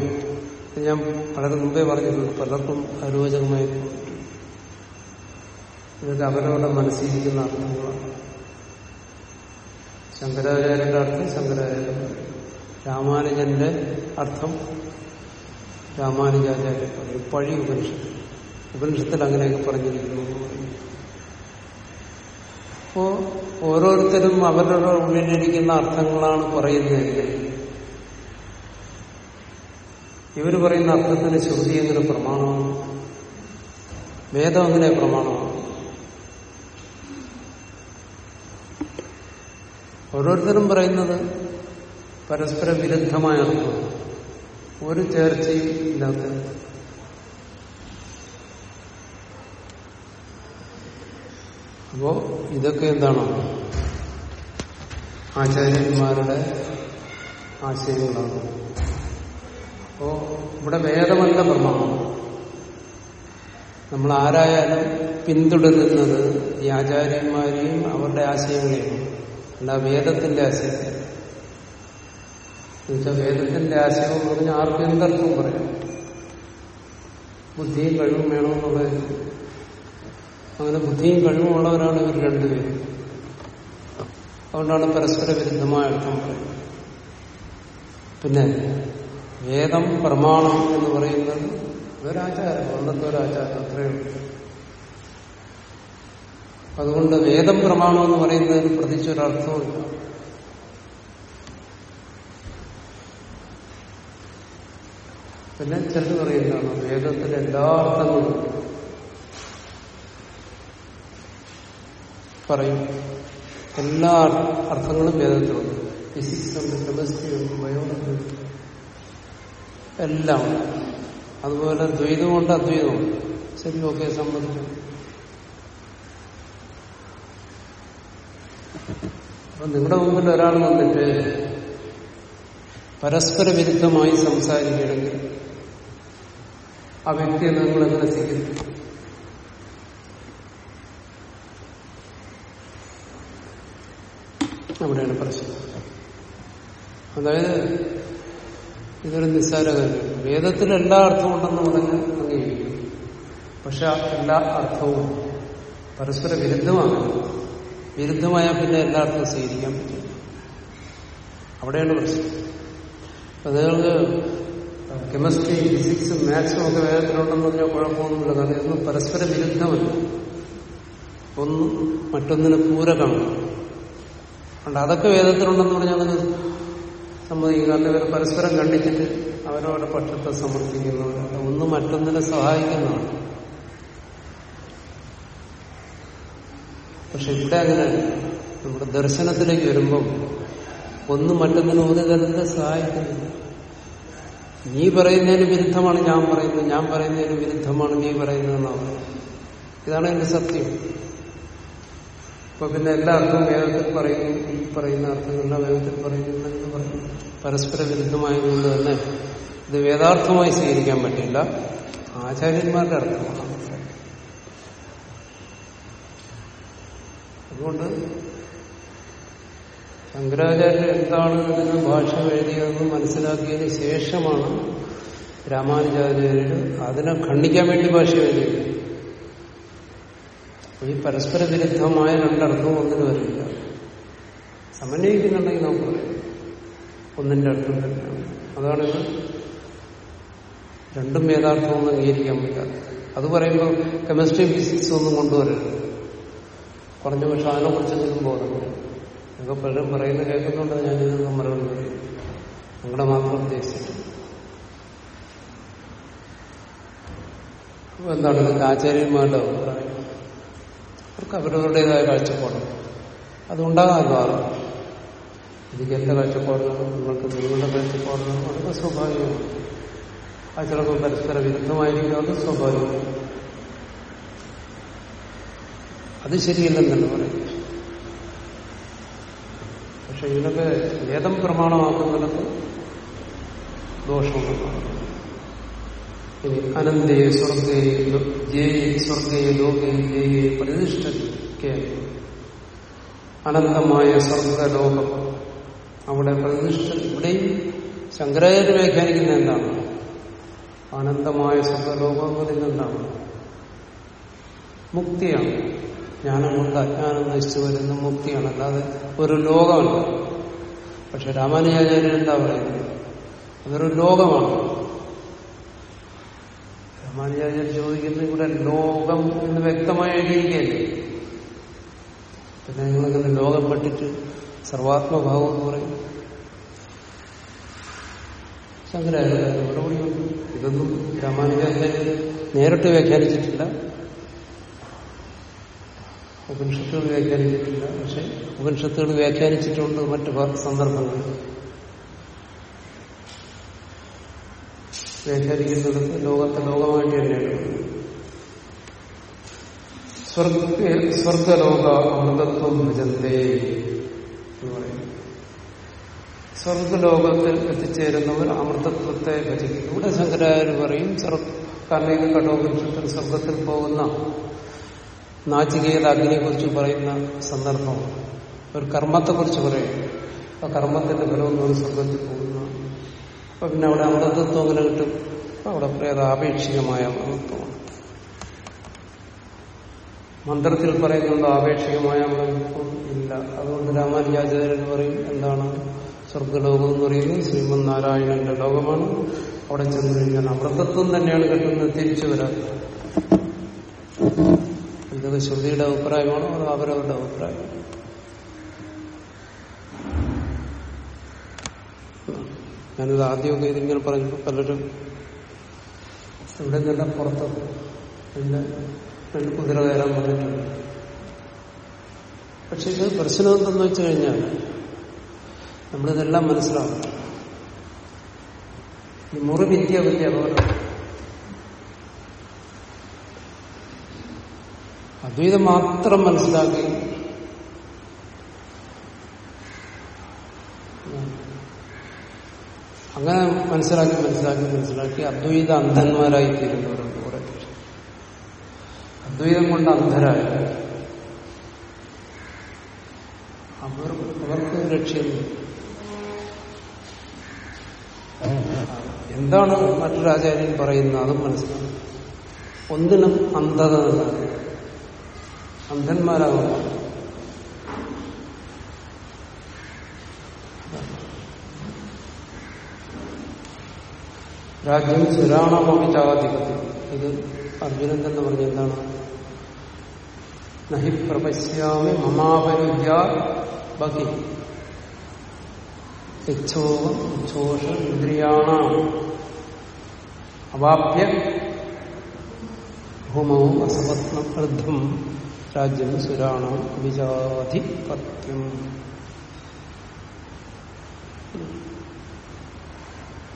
ഞാൻ വളരെ മുമ്പേ പറഞ്ഞിട്ടുണ്ട് പലർക്കും അരോചകമായി ഇതൊക്കെ അവരവരുടെ മനസ്സിലിരിക്കുന്ന അർത്ഥങ്ങളാണ്. ശങ്കരാചാര്യന്റെ അർത്ഥം ശങ്കരാചാര്യ രാമാനുജന്റെ അർത്ഥം രാമാനുജാചാര്യ പറയും പഴി ഉപനിഷത്ത്. ഉപനിഷത്തിൽ അങ്ങനെയൊക്കെ പറഞ്ഞിരിക്കുന്നു. അപ്പോ ഓരോരുത്തരും അവരുടെ ഉള്ളിലിരിക്കുന്ന അർത്ഥങ്ങളാണ് പറയുന്നതെങ്കിൽ ഇവർ പറയുന്ന അർത്ഥത്തിന് ശ്രുതി എങ്ങനെ പ്രമാണമാണ് വേദം അങ്ങനെ പ്രമാണമാണ് ഓരോരുത്തരും പറയുന്നത് പരസ്പര വിരുദ്ധമായ അർത്ഥം ഒരു ചേർച്ചയും ഇല്ലാത്ത അപ്പോ ഇതൊക്കെ എന്താണ്? ആചാര്യന്മാരുടെ ആശയങ്ങളാണ് അപ്പോ ഇവിടെ വേദമല്ല പ്രമാണം. നമ്മൾ ആരായാലും പിന്തുടരുന്നത് ഈ ആചാര്യന്മാരെയും അവരുടെ ആശയങ്ങളെയും അല്ല വേദത്തിന്റെ ആശയത്തെ. എന്നുവെച്ചാൽ വേദത്തിന്റെ ആശയം പറഞ്ഞാൽ ആർക്കും എന്തർത്ഥവും പറയാം. ബുദ്ധിയും കഴിവും വേണമെന്നുള്ളത് അങ്ങനെ ബുദ്ധിയും കഴിവുമുള്ളവരാണ് ഇവർ രണ്ടുപേരും. അതുകൊണ്ടാണ് പരസ്പര വിരുദ്ധമായ അർത്ഥം പറയുന്നത്. പിന്നെ വേദം പ്രമാണം എന്ന് പറയുന്നത് ഒരാചാരം അന്നത്തെ ഒരാചാരം അത്രയേ അതുകൊണ്ട് വേദം പ്രമാണം എന്ന് പറയുന്നതിന് പ്രതിച്ചൊരർത്ഥമില്ല പിന്നെ ചിലത് പറയുന്നതാണ് വേദത്തിലെ എല്ലാ അർത്ഥങ്ങളും പറയും. എല്ലാ അർത്ഥങ്ങളും വേദത്തിലുണ്ട് ഫിസിക്സ് ഉണ്ട് കെമിസ്ട്രി ഉണ്ട് ബയോളജി ഉണ്ട്. എല്ലാം അതുപോലെ ദ്വൈതമുണ്ട് അദ്വൈതമുണ്ട് ശരി ഓക്കെ സംബന്ധിച്ചു അപ്പൊ നിങ്ങളുടെ മുമ്പിൽ ഒരാൾ വന്നിട്ട് പരസ്പര വിരുദ്ധമായി സംസാരിക്കുകയാണെങ്കിൽ ആ വ്യക്തിയെ നിങ്ങൾ എങ്ങനെ സ്വീകരിക്കും അവിടെയാണ് പ്രശ്നം. അതായത് ഇതൊരു നിസ്സാര കാര്യമാണ് വേദത്തിൽ എല്ലാ അർത്ഥവും ഉണ്ടെന്ന് പറഞ്ഞ് അംഗീകരിക്കും. പക്ഷെ എല്ലാ അർത്ഥവും പരസ്പര വിരുദ്ധമാണ്. വിരുദ്ധമായ പിന്നെ എല്ലാ അർത്ഥവും സ്വീകരിക്കാൻ പറ്റില്ല. അവിടെയാണ് പ്രശ്നം. അപ്പൊ നിങ്ങൾക്ക് കെമിസ്ട്രി ഫിസിക്സ് മാത്സും ഒക്കെ വേദത്തിലുണ്ടെന്ന് പറഞ്ഞാൽ കുഴപ്പമൊന്നുമില്ല. കാരണം ഇതൊന്നും പരസ്പര വിരുദ്ധമല്ല. ഒന്ന് മറ്റൊന്നിന് പൂരകമാണ്. അതുകൊണ്ട് അതൊക്കെ വേദത്തിലുണ്ടെന്ന് പറഞ്ഞാൽ അത് സമ്മതിക്കും. കാരണം ഇവർ പരസ്പരം കണ്ടിച്ചിട്ട് അവരവരുടെ പക്ഷത്തെ സമർത്ഥിക്കുന്നവരല്ല ഒന്ന് മറ്റൊന്നിനെ സഹായിക്കുന്നതാണ് പക്ഷെ ഇവിടെ അങ്ങനെ നമ്മുടെ ദർശനത്തിലേക്ക് വരുമ്പം ഒന്ന് മറ്റൊന്നിനെ ഒരു തരത്തിൽ സഹായിക്കുന്നില്ല നീ പറയുന്നതിന് വിരുദ്ധമാണ് ഞാൻ പറയുന്നത് ഞാൻ പറയുന്നതിന് വിരുദ്ധമാണ് നീ പറയുന്നതെന്നാണ്. ഇതാണ് എന്റെ സത്യം. അപ്പൊ പിന്നെ എല്ലാ അർത്ഥവും വേഗത്തിൽ പറയുന്നു ഈ പറയുന്ന അർത്ഥങ്ങളെല്ലാം വേഗത്തിൽ പറയുന്നു എന്ന് പറയുന്നു. പരസ്പര വിരുദ്ധമായതുകൊണ്ട് തന്നെ ഇത് വേദാർത്ഥമായി സ്വീകരിക്കാൻ പറ്റില്ല. ആചാര്യന്മാരുടെ അർത്ഥമാണ്. അതുകൊണ്ട് ശങ്കരാചാര്യർ എന്താണ് ഇതിന് ഭാഷ എഴുതിയതെന്ന് മനസ്സിലാക്കിയതിന് ശേഷമാണ് രാമാനുജാചാര്യർ അതിനെ ഖണ്ഡിക്കാൻ വേണ്ടി ഭാഷ എഴുതിയത്. ഈ പരസ്പര വിരുദ്ധമായ രണ്ടർത്ഥവും ഒന്നിന് വരില്ല. സമന്വയിക്കുന്നുണ്ടെങ്കിൽ നമുക്ക് പറയാം. ഒന്നിന്റെ അർത്ഥം തന്നെയാണ്. അതാണിത് രണ്ടും വേദാർത്ഥമൊന്നും അംഗീകരിക്കാൻ പറ്റാത്ത അത് പറയുമ്പോൾ കെമിസ്ട്രി ഫിസിക്സ് ഒന്നും കൊണ്ടുവരരുത്. കുറഞ്ഞ പക്ഷെ അതിനെ കുറിച്ചെങ്കിലും ബോധമില്ല ഇതൊക്കെ പലരും പറയുന്നത് കേൾക്കുന്നുണ്ട്. ഞാൻ ഇതൊന്നും മറുപടി പറയും. നിങ്ങളുടെ മാത്രം ഉദ്ദേശിച്ചിട്ടുണ്ട് അപ്പൊ എന്താണ്? ഇതിന്റെ ആചാര്യന്മാരുടെ അഭിപ്രായം. അവർക്ക് അവരവരുടേതായ കാഴ്ചപ്പാടുണ്ട് അതുണ്ടാകാമല്ലോ ആർക്കും എനിക്ക് എന്റെ കാഴ്ചപ്പാടുകളും നിങ്ങൾക്ക് നിങ്ങളുടെ കാഴ്ചപ്പാടുകളും അതൊക്കെ സ്വാഭാവികമാണ്. ആ ചിലപ്പോൾ പരസ്പര വിരുദ്ധമായിരിക്കും. സ്വാഭാവികമാണ്. അത് ശരിയല്ലെന്നല്ല പറയും പക്ഷെ ഇതിനൊക്കെ വേദം പ്രമാണമാക്കുന്നിടത്ത് ദോഷമുണ്ടെന്നാണ് ഇനി അനന്തേ സ്വർഗേ ജേ സ്വർഗേ ലോകേ ജേ പ്രതിഷ്ഠിക്കെ അനന്തമായ സ്വർഗലോകം അവിടെ പ്രതിഷ്ഠ ഇവിടെയും ശങ്കരാചാര്യ വ്യാഖ്യാനിക്കുന്ന എന്താണ്? അനന്തമായ സ്വർഗലോകം എന്താണ് മുക്തിയാണ്. ജ്ഞാനം കൊണ്ട് അജ്ഞാനം നശിച്ചു വരുന്ന മുക്തിയാണ്. അല്ലാതെ ഒരു ലോകമല്ല. പക്ഷെ രാമാനുജാചാര്യൻ എന്താ പറയുന്നത്? അതൊരു ലോകമാണ്. രാമാനുജാചാര്യൻ ചോദിക്കുന്നത് ഇവിടെ ലോകം എന്ന് വ്യക്തമായി എഴുതിയിരിക്കുകയല്ലേ പിന്നെ നിങ്ങളിങ്ങനെ ലോകം പെട്ടിട്ട് സർവാത്മഭാവം എന്ന് പറയും. ശങ്കരാചാര്യ മറുപടിയുണ്ട് ഇതൊന്നും രാമാനുജാചാര്യൻ നേരിട്ട് വ്യാഖ്യാനിച്ചിട്ടില്ല. ഉപനിഷത്തുകൾ വ്യാഖ്യാനിച്ചിട്ടില്ല. പക്ഷെ ഉപനിഷത്തുകൾ വ്യാഖ്യാനിച്ചിട്ടുണ്ട് മറ്റു സന്ദർഭങ്ങളിൽ. വ്യാഖ്യാനിക്കുന്നത് ലോകത്തെ ലോകമായിട്ട് തന്നെയാണ്. സ്വർഗ സ്വർഗലോക അമൃതത്വം ഭജന്തേ സ്വർഗലോകത്തിൽ എത്തിച്ചേരുന്നവർ അമൃതത്വത്തെ ഭജിക്കും. ഇവിടെ ശങ്കരാചാര്യ പറയും കർണിക കഠോപനിഷത്തിൽ സ്വർഗത്തിൽ പോകുന്ന നാചികേത അഗ്നിയെക്കുറിച്ച് പറയുന്ന സന്ദർഭമാണ് ഒരു കർമ്മത്തെക്കുറിച്ച് പറയും. ആ കർമ്മത്തിന്റെ ഫലം ഒരു സ്വർഗത്തിൽ പോകുന്ന. അപ്പൊ പിന്നെ അവിടെ അമൃതത്വം അങ്ങനെ കിട്ടും. അവിടെ പ്രേത ആപേക്ഷികമായ അമൃതത്വമാണ് മന്ത്രത്തിൽ പറയുന്നുണ്ട് ആപേക്ഷികമായ അമൃതത്വം ഇല്ല. അതുകൊണ്ട് രാമാനുജാചാര്യൻ പറയും എന്താണ് സ്വർഗലോകം എന്ന് പറയുന്നത്? ശ്രീമന് നാരായണന്റെ ലോകമാണ്. അവിടെ ചെന്ന് കഴിഞ്ഞാൽ അമൃതത്വം തന്നെയാണ് കിട്ടുന്നത് തിരിച്ചു വരാൻ. ഇതൊക്കെ ശ്രുതിയുടെ അഭിപ്രായമാണോ അതോ അവരവരുടെ അഭിപ്രായം? ഞാനിത് ആദ്യമൊക്കെ ഇതിങ്ങനെ പറഞ്ഞപ്പോൾ പലരും ഇവിടെ നിന്നല്ല പുറത്ത് പിന്നെ രണ്ട് കുതിര കയറാൻ പറഞ്ഞിട്ടുണ്ട്. പക്ഷെ ഇത് പ്രശ്നം എന്തെന്ന് വെച്ച് കഴിഞ്ഞാൽ നമ്മളിതെല്ലാം മനസ്സിലാവും ഈ മുറി വിദ്യ വലിയ അപകടം അദ്വൈതം മാത്രം മനസ്സിലാക്കി. അങ്ങനെ മനസ്സിലാക്കി മനസ്സിലാക്കി മനസ്സിലാക്കി അദ്വൈത അന്ധന്മാരായി തീരുന്നവരുണ്ട് കുറെ പേര്. അദ്വൈതം കൊണ്ട് അന്ധരായ. അവർ അവർക്ക് ലക്ഷ്യമില്ല എന്താണ് മറ്റൊരാചാര്യൻ പറയുന്നത്? അതും മനസ്സിലാക്കും. ഒന്നിനും അന്ധത അന്ധന്മാരാകുന്നു രാജ്യം സുരാണമവിചാധിപത്യം ഇത് അർജുനൻ തന്നെ പറഞ്ഞ എന്താണ് നഹി പ്രപശ്യാമി മമാപരിജ്യ ബഹി ഇച്ഛോകം ഇച്ഛോഷ ഇന്ദ്രിയാണ അവാപ്യ ഭൂമവും അസപത്നപ്രദ്ധം രാജ്യം സുരാണ വിജാധിപത്യം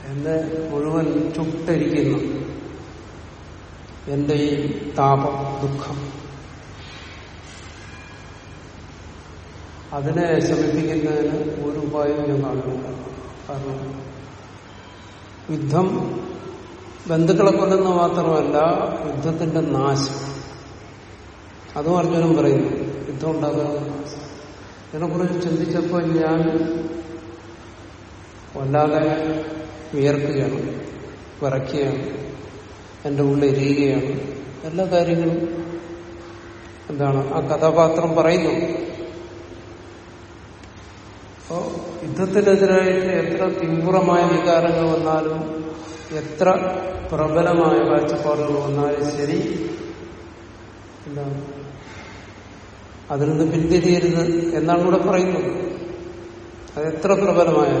എന്നെ മുഴുവൻ ചുട്ടരിക്കുന്നു. എന്റെ ഈ താപം ദുഃഖം. അതിനെ ശമിപ്പിക്കുന്നതിന് ഒരു ഉപായവും ഞാൻ കാണുന്നില്ല. കാരണം യുദ്ധം ബന്ധുക്കളെ കൊല്ലുന്ന മാത്രമല്ല യുദ്ധത്തിന്റെ നാശം. അതും അർജുനൻ പറയുന്നു യുദ്ധം ഉണ്ടാകാൻ ഇതിനെക്കുറിച്ച് ചിന്തിച്ചപ്പോൾ ഞാൻ വല്ലാതെ വിയർക്കുകയാണ് വിറയ്ക്കുകയാണ് എന്റെ ഉള്ളിൽ എരിയുകയാണ്. എല്ലാ കാര്യങ്ങളും എന്താണ് ആ കഥാപാത്രം പറയുന്നു. അപ്പോ യുദ്ധത്തിനെതിരായിട്ട് എത്ര തീവ്രമായ വികാരങ്ങൾ വന്നാലും എത്ര പ്രബലമായ കാഴ്ചപ്പാടുകൾ വന്നാലും ശരി എന്താണ് അതിൽ നിന്ന് പിന്തിരിയരുത് എന്നാണ് ഇവിടെ പറയുന്നത്. അത് എത്ര പ്രബലമായ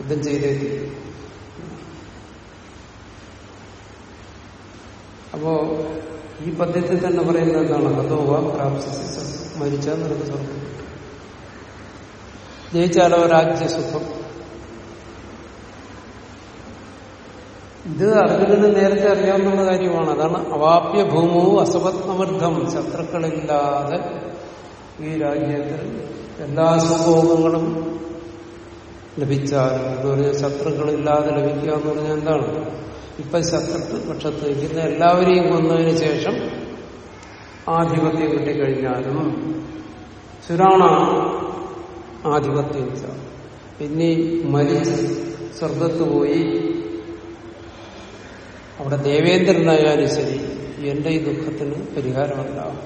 യുദ്ധം ചെയ്തേ അപ്പോ ഈ പദ്യത്തിൽ തന്നെ പറയുന്നത് എന്താണ്? അതോവ പ്രാപ്സിസം മരിച്ചാൽ നിനക്ക് സ്വർഗം ജയിച്ചാലോ രാജ്യസുഖം. ഇത് അർജുനന് നേരത്തെ അറിയാവുന്ന കാര്യമാണ്. അതാണ് അവാപ്യ ഭൂമോ ഭൂമവും അമൃദ്ധം ശത്രുക്കളില്ലാതെ ഈ രാജ്യത്തിൽ എല്ലാ സുഭോഗങ്ങളും ലഭിച്ചാലും എന്ന് ശത്രുക്കളില്ലാതെ ലഭിക്കുക എന്ന് പറഞ്ഞാൽ എന്താണ്? ഇപ്പൊ ശത്രു പക്ഷത്ത് നിൽക്കുന്ന എല്ലാവരെയും കൊന്നതിന് ശേഷം ആധിപത്യം കിട്ടിക്കഴിഞ്ഞാലും സുരാണ ആധിപത്യം ഇനി മരിച്ച് സ്വർഗത്ത് പോയി അവിടെ ദേവേന്ദ്രനായാലും ശരി എന്റെ ഈ ദുഃഖത്തിന് പരിഹാരമുണ്ടാവും.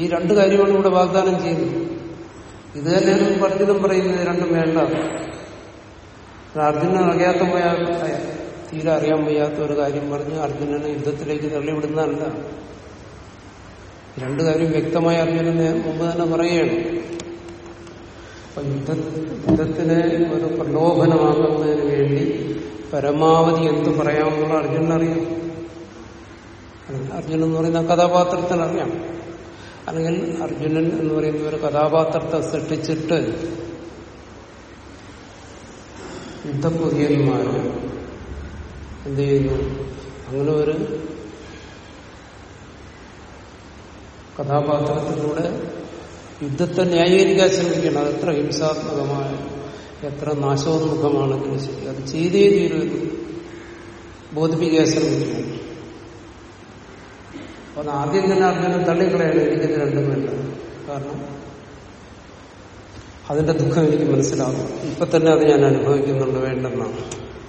ഈ രണ്ട് കാര്യമാണ് ഇവിടെ വാഗ്ദാനം ചെയ്യുന്നത് ഇത് തന്നെയാണ് പലതിലും പറയുന്നത് രണ്ടും വേണ്ട. അർജുനൻ അറിയാത്ത പോയ തീരെ അറിയാൻ വയ്യാത്ത ഒരു കാര്യം പറഞ്ഞ് അർജുനനെ യുദ്ധത്തിലേക്ക് തള്ളിവിടുന്നതല്ല. രണ്ടു കാര്യം വ്യക്തമായി അർജുനന് മുമ്പ് തന്നെ പറയുകയാണ്. അപ്പൊ യുദ്ധ യുദ്ധത്തിനെ ഒരു പ്രലോഭനമാക്കുന്നതിന് വേണ്ടി പരമാവധി എന്ത് പറയാമെന്നുള്ള അർജുനറിയാം അർജുനൻ എന്ന് പറയുന്ന കഥാപാത്രത്തിനറിയാം അല്ലെങ്കിൽ അർജുനൻ എന്ന് പറയുന്ന ഒരു കഥാപാത്രത്തെ സൃഷ്ടിച്ചിട്ട് യുദ്ധപുതിയന്മാര് എന്ത് ചെയ്യുന്നു? അങ്ങനെ ഒരു കഥാപാത്രത്തിലൂടെ യുദ്ധത്തെ ന്യായീകരിക്കാൻ ശ്രമിക്കണം അത് എത്ര ഹിംസാത്മകമായ എത്ര നാശോന്മുഖമാണെങ്കിലും ശരി. അത് ചെയ്തേ തീരുമെന്ന് ബോധിപ്പിക്കാൻ ശ്രമിക്കുന്നു. അപ്പൊ ആദ്യം തന്നെ അർജുനൻ തള്ളിക്കളയാണ് എനിക്കിത് രണ്ടും വേണ്ട. കാരണം അതിന്റെ ദുഃഖം എനിക്ക് മനസ്സിലാകും. ഇപ്പൊ തന്നെ അത് ഞാൻ അനുഭവിക്കുന്നുണ്ട് വേണ്ടെന്നാണ്.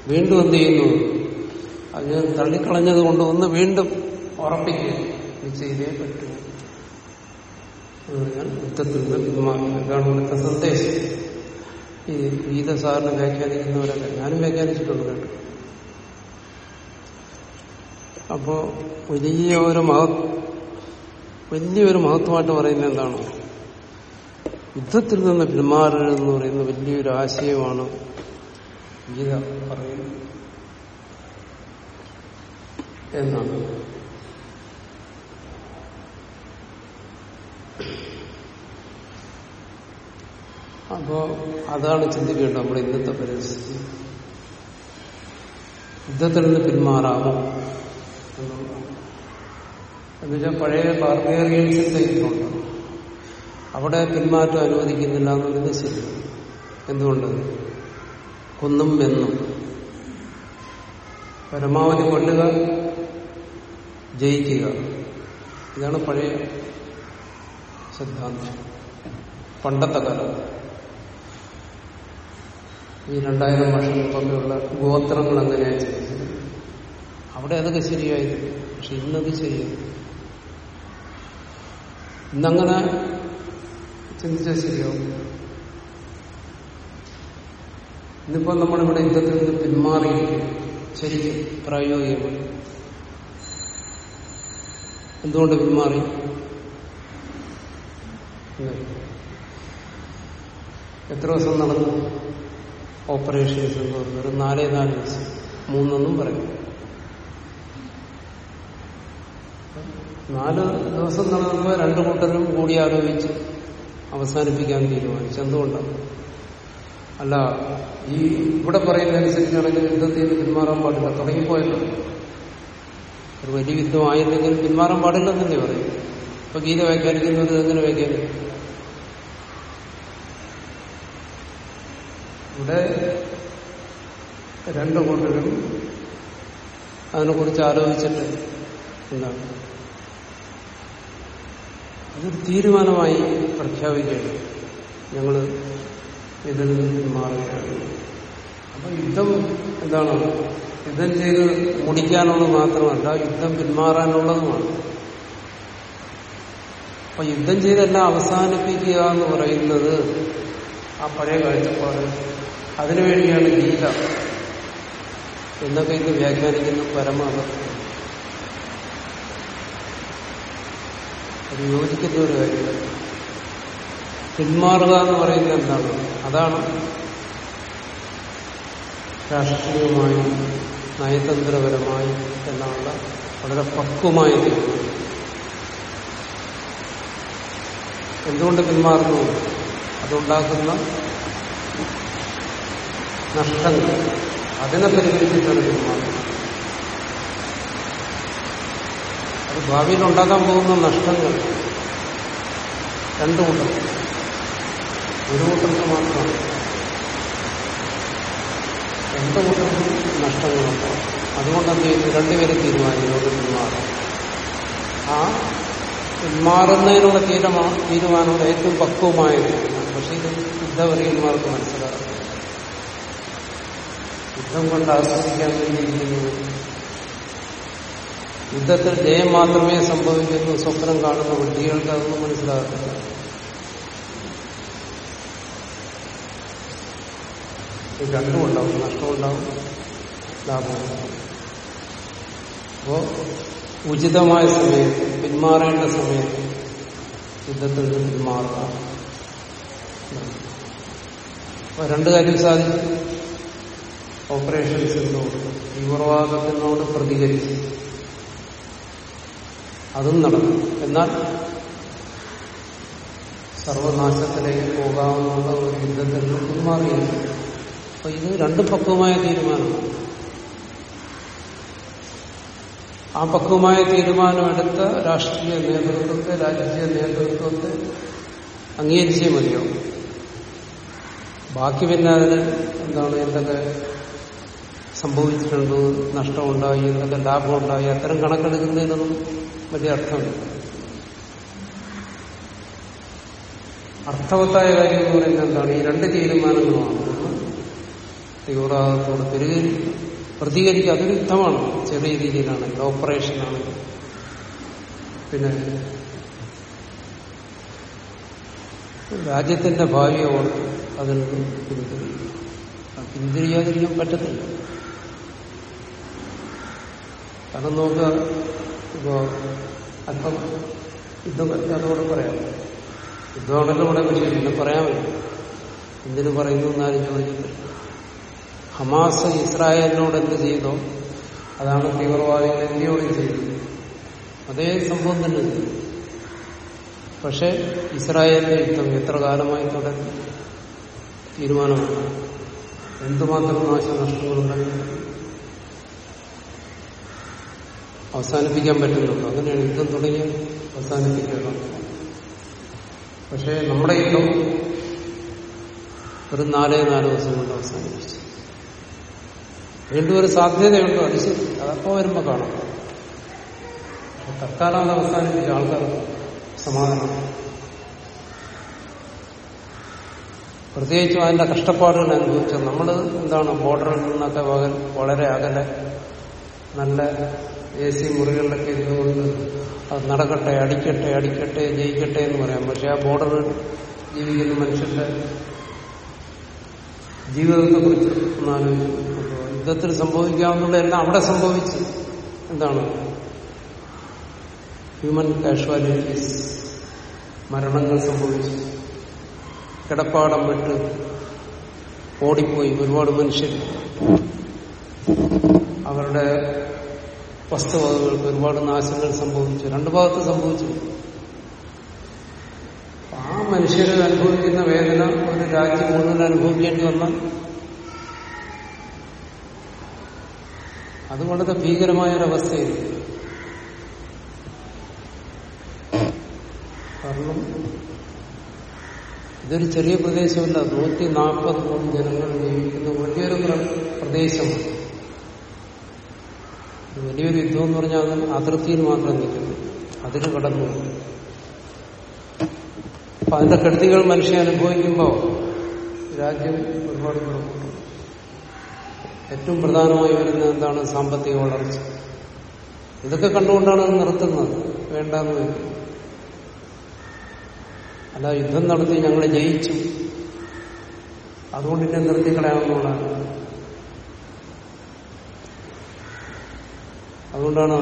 വീണ്ടും എന്ത് ചെയ്യുന്നു? അത് ഞാൻ തള്ളിക്കളഞ്ഞത് കൊണ്ട് ഒന്ന് വീണ്ടും ഉറപ്പിക്കുകയും ചെയ്തേ പറ്റൂ. ഞാൻ യുദ്ധത്തിൽ നിന്ന് പിന്മാറി ഇതാണ് ഇവിടുത്തെ സന്ദേശം ഈ ഗീത സാറിന് വ്യാഖ്യാനിക്കുന്നവരൊക്കെ ഞാനും വ്യാഖ്യാനിച്ചിട്ടുണ്ട് കേട്ടോ. അപ്പോ വലിയ ഒരു മഹ വലിയൊരു മഹത്വമായിട്ട് പറയുന്നത് എന്താണ്? യുദ്ധത്തിൽ നിന്ന് പിന്മാറരുതെന്ന് പറയുന്ന വലിയൊരു ആശയമാണ് ഗീത പറയുന്നത്. എന്നാണ്? അപ്പോ അതാണ് ചിന്തിക്കേണ്ടത് നമ്മുടെ ഇന്നത്തെ പരിസ്ഥിതി യുദ്ധത്തിൽ നിന്ന് പിന്മാറാമോ? എന്നുവെച്ചാൽ പഴയ ബാർബേറിയൻസിന്റെ യുദ്ധമുണ്ട് അവിടെ പിന്മാറ്റം അനുവദിക്കുന്നില്ല എന്നുള്ളത് ശരി എന്തുകൊണ്ട്? കൊന്നും എന്നും. പരമാവധി കൊല്ലുക ജയിക്കുക. ഇതാണ് പഴയ സിദ്ധാന്തം. പണ്ടത്തെ കാലം. ഈ രണ്ടായിരം വർഷം മുമ്പൊക്കെയുള്ള ഗോത്രങ്ങൾ അങ്ങനെയാണ് ചെയ്തത്? അവിടെ അതൊക്കെ ശരിയായിരുന്നു. പക്ഷെ ഇന്നത് ശരിയായി. ഇന്നങ്ങനെ ചിന്തിച്ചാൽ ശരിയാവും. ഇന്നിപ്പോ നമ്മളിവിടെ യുദ്ധത്തിൽ നിന്ന് പിന്മാറി ശരിക്കും പ്രായോഗികമായി. എന്തുകൊണ്ട് പിന്മാറി? എത്ര ദിവസം നടന്നു? ഓപ്പറേഷൻസ് എന്ന് പറഞ്ഞു. ഒരു നാലേ നാല് ദിവസം. മൂന്നെന്നും പറയും. നാല് ദിവസം നടന്നപ്പോൾ രണ്ടു കൂട്ടരും കൂടി ആലോചിച്ച് അവസാനിപ്പിക്കാൻ തീരുമാനിച്ചു. എന്തുകൊണ്ടാണ്? അല്ല ഈ ഇവിടെ പറയുന്നതനുസരിച്ചാണെങ്കിൽ യുദ്ധത്തിൽ നിന്ന് പിന്മാറാൻ പാടില്ല. തുടങ്ങിപ്പോയല്ലോ. ഒരു വലിയ യുദ്ധമായില്ലെങ്കിൽ പിന്മാറാൻ പാടില്ലെന്നല്ലേ പറയും. ഇപ്പൊ ഗീത വ്യാഖ്യാനിക്കുന്നത് എങ്ങനെ വ്യാഖ്യാനിക്കും? ഇവിടെ രണ്ടു കൂട്ടരും അതിനെക്കുറിച്ച് ആലോചിച്ചിട്ട് എന്താണ് അതൊരു തീരുമാനമായി പ്രഖ്യാപിക്കുകയാണ്. ഞങ്ങൾ ഇതിൽ നിന്ന് മാറുകയാണ്. അപ്പൊ യുദ്ധം എന്താണ്? യുദ്ധം ചെയ്ത് മുടിക്കാനുള്ളത് മാത്രമല്ല യുദ്ധം പിന്മാറാനുള്ളതുമാണ്. അപ്പൊ യുദ്ധം ചെയ്തെല്ലാം അവസാനിപ്പിക്കുക എന്ന് പറയുന്നത് ആ പഴയ കാഴ്ചപ്പാട് അതിനുവേണ്ടിയാണ് ഗീത എന്നൊക്കെ ഇത് വ്യാഖ്യാനിക്കുന്ന പരമാവധി. യോജിക്കുന്ന ഒരു കാര്യമാണ് പിന്മാറുക എന്ന് പറയുന്നത് എന്താണ്? അതാണ് രാഷ്ട്രീയമായി നയതന്ത്രപരമായി എന്നുള്ള വളരെ പക്വമായ എന്തുകൊണ്ട് പിന്മാറുന്നു? അതുണ്ടാക്കുന്ന നഷ്ടങ്ങൾ അതിനെ പരിഹരിച്ചിട്ടാണ് തീരുമാനം. അത് ഭാവിയിൽ ഉണ്ടാകാൻ പോകുന്ന നഷ്ടങ്ങൾ രണ്ടു കൂട്ടം ഒരു കൂട്ടത്തിൽ മാത്രമാണ്. രണ്ടു കൂട്ടത്തിൽ നഷ്ടങ്ങളുണ്ടോ. അതുകൊണ്ട് എന്ത് ചെയ്യുന്നു? രണ്ടുപേരെ തീരുമാനിക്കുന്നത് പിന്മാറും. ആ പിന്മാറുന്നതിനുള്ള തീരുമാ തീരുമാനമാണ് ഏറ്റവും പക്വമായത് പക്ഷേ ഇത് യുദ്ധവരീയന്മാർക്ക് മനസ്സിലാകും. യുദ്ധം കൊണ്ട് ആസ്വദിക്കാൻ വേണ്ടിയിരിക്കുന്നത് യുദ്ധത്തിൽ ജയം മാത്രമേ സംഭവിക്കുന്നു സ്വപ്നം കാണുന്ന വിഡ്ഢികൾക്ക് അതൊന്നും മനസ്സിലാകത്തില്ല. രണ്ടും ഉണ്ടാവും നഷ്ടമുണ്ടാവും ലാഭമുണ്ടാവും അപ്പോ ഉചിതമായ സമയത്ത് പിന്മാറേണ്ട സമയത്ത് യുദ്ധത്തിൽ നിന്ന് പിന്മാറുക. അപ്പൊ രണ്ട് കാര്യം സാധിച്ചു ഓപ്പറേഷൻ സിന്ധുവോട് തീവ്രവാദത്തിനോട് പ്രതികരിച്ച്. അതും നടന്നു. എന്നാൽ സർവനാശത്തിലേക്ക് പോകാമെന്നുള്ള ഒരു യുദ്ധത്തിൽ നിന്നും മാറിയില്ല അപ്പൊ ഇത് രണ്ട് പക്വമായ തീരുമാനമാണ് ആ പക്വമായ തീരുമാനമെടുത്ത രാഷ്ട്രീയ നേതൃത്വത്തെ രാജ്യ നേതൃത്വത്തെ അംഗീകരിച്ചേ മതിയോ ബാക്കി പിന്നെ അതിന് എന്താണ് എന്തൊക്കെ സംഭവിച്ചിട്ടുണ്ട്? നഷ്ടമുണ്ടായി എന്തൊക്കെ ലാഭമുണ്ടായി. അത്തരം കണക്കെടുക്കുന്നതിനൊന്നും വലിയ അർത്ഥമില്ല. അർത്ഥവത്തായ കാര്യം എന്ന് പറയുന്നത് എന്താണ്? ഈ രണ്ട് തീരുമാനങ്ങളുമാണ്. തീവ്രവാദത്തോട് പെരുകരി പ്രതികരിക്കുക അതൊരു യുദ്ധമാണ്. ചെറിയ രീതിയിലാണെങ്കിൽ ഓപ്പറേഷനാണെങ്കിൽ പിന്നെ രാജ്യത്തിന്റെ ഭാവിയോട് പിന്തിരിയും പിന്തിരിയാതിരിക്കാൻ പറ്റത്തില്ല. കാരണം നോക്കുക ഇപ്പോ അല്പം യുദ്ധം അതോടെ പറയാം. യുദ്ധമാണല്ലോ ഇവിടെ വിഷയം. പിന്നെ പറ്റും. എന്തിനു പറയുന്നു എന്നാലും ചോദിച്ചിട്ട് ഹമാസ് ഇസ്രായേലിനോട് എന്ത് ചെയ്തോ? അതാണ് തീവ്രവാദികൾ ഇന്ത്യയോട് ചെയ്തത്. അതേ സംഭവം തന്നെ. പക്ഷെ ഇസ്രായേലിന്റെ യുദ്ധം എത്ര കാലമായി തുടങ്ങി തീരുമാനമാണ്. എന്തുമാത്രം നാശനഷ്ടങ്ങളുണ്ടായി അവസാനിപ്പിക്കാൻ പറ്റുന്നുള്ളൂ അങ്ങനെയാണ് യുദ്ധം തുടങ്ങി അവസാനിപ്പിക്കണം. പക്ഷേ നമ്മുടെ യുദ്ധം ഒരു നാലേ നാല് ദിവസം കൊണ്ട് അവസാനിപ്പിച്ചു. വീണ്ടും ഒരു സാധ്യതയുണ്ടോ അത് ശരി. അതപ്പോ വരുമ്പോ കാണാം. തൽക്കാലം അത് അവസാനിപ്പിച്ച ആൾക്കാർ സമാധാനം. പ്രത്യേകിച്ചും അതിന്റെ കഷ്ടപ്പാടുകൾ അനുഭവിച്ചത് നമ്മൾ എന്താണ് ബോർഡറിൽ നിന്നൊക്കെ വളരെ അകലെ നല്ല എ സി മുറികളിലൊക്കെ ഇരുന്നുകൊണ്ട് അത് നടക്കട്ടെ അടിക്കട്ടെ അടിക്കട്ടെ ജയിക്കട്ടെ എന്ന് പറയാം. പക്ഷെ ആ ബോർഡർ ജീവിക്കുന്ന മനുഷ്യന്റെ ജീവിതത്തെ കുറിച്ച് യുദ്ധത്തിൽ സംഭവിക്കാവുന്നതെല്ലാം അവിടെ സംഭവിച്ചു എന്താണ്? ഹ്യൂമൻ കാഷ്വാലിറ്റീസ് മരണങ്ങൾ സംഭവിച്ചു കിടപ്പാടം വിട്ട് ഓടിപ്പോയി. ഒരുപാട് മനുഷ്യർ അവരുടെ വസ്തുവകകൾക്ക് ഒരുപാട് നാശങ്ങൾ സംഭവിച്ചു. രണ്ടു ഭാഗത്ത് സംഭവിച്ചു. ആ മനുഷ്യർ അനുഭവിക്കുന്ന വേദന ഒരു രാജ്യം മുഴുവൻ അനുഭവിക്കേണ്ടി വന്നാൽ അത് വളരെ ഭീകരമായ കാരണം ഇതൊരു ചെറിയ പ്രദേശമല്ല നൂറ്റി നാൽപ്പത് കോടി ജനങ്ങൾ ജീവിക്കുന്ന വലിയൊരു പ്രദേശമാണ്. വലിയൊരു യുദ്ധം എന്ന് പറഞ്ഞാൽ അത് അതിർത്തിയിൽ മാത്രം നിൽക്കുന്നു. അതിന് കടന്നു. അപ്പൊ അതിന്റെ കെടുതികൾ മനുഷ്യൻ അനുഭവിക്കുമ്പോൾ രാജ്യം ഒരുപാട് പുറപ്പെട്ടു. ഏറ്റവും പ്രധാനമായി വരുന്ന എന്താണ്? സാമ്പത്തിക വളർച്ച. ഇതൊക്കെ കണ്ടുകൊണ്ടാണ് അത് നിർത്തുന്നത്. വേണ്ടെന്ന് അല്ല യുദ്ധം നടത്തി ഞങ്ങൾ ജയിച്ചു. അതുകൊണ്ട് നിർത്തിക്കളയാവുന്നതാണ് അതുകൊണ്ടാണ്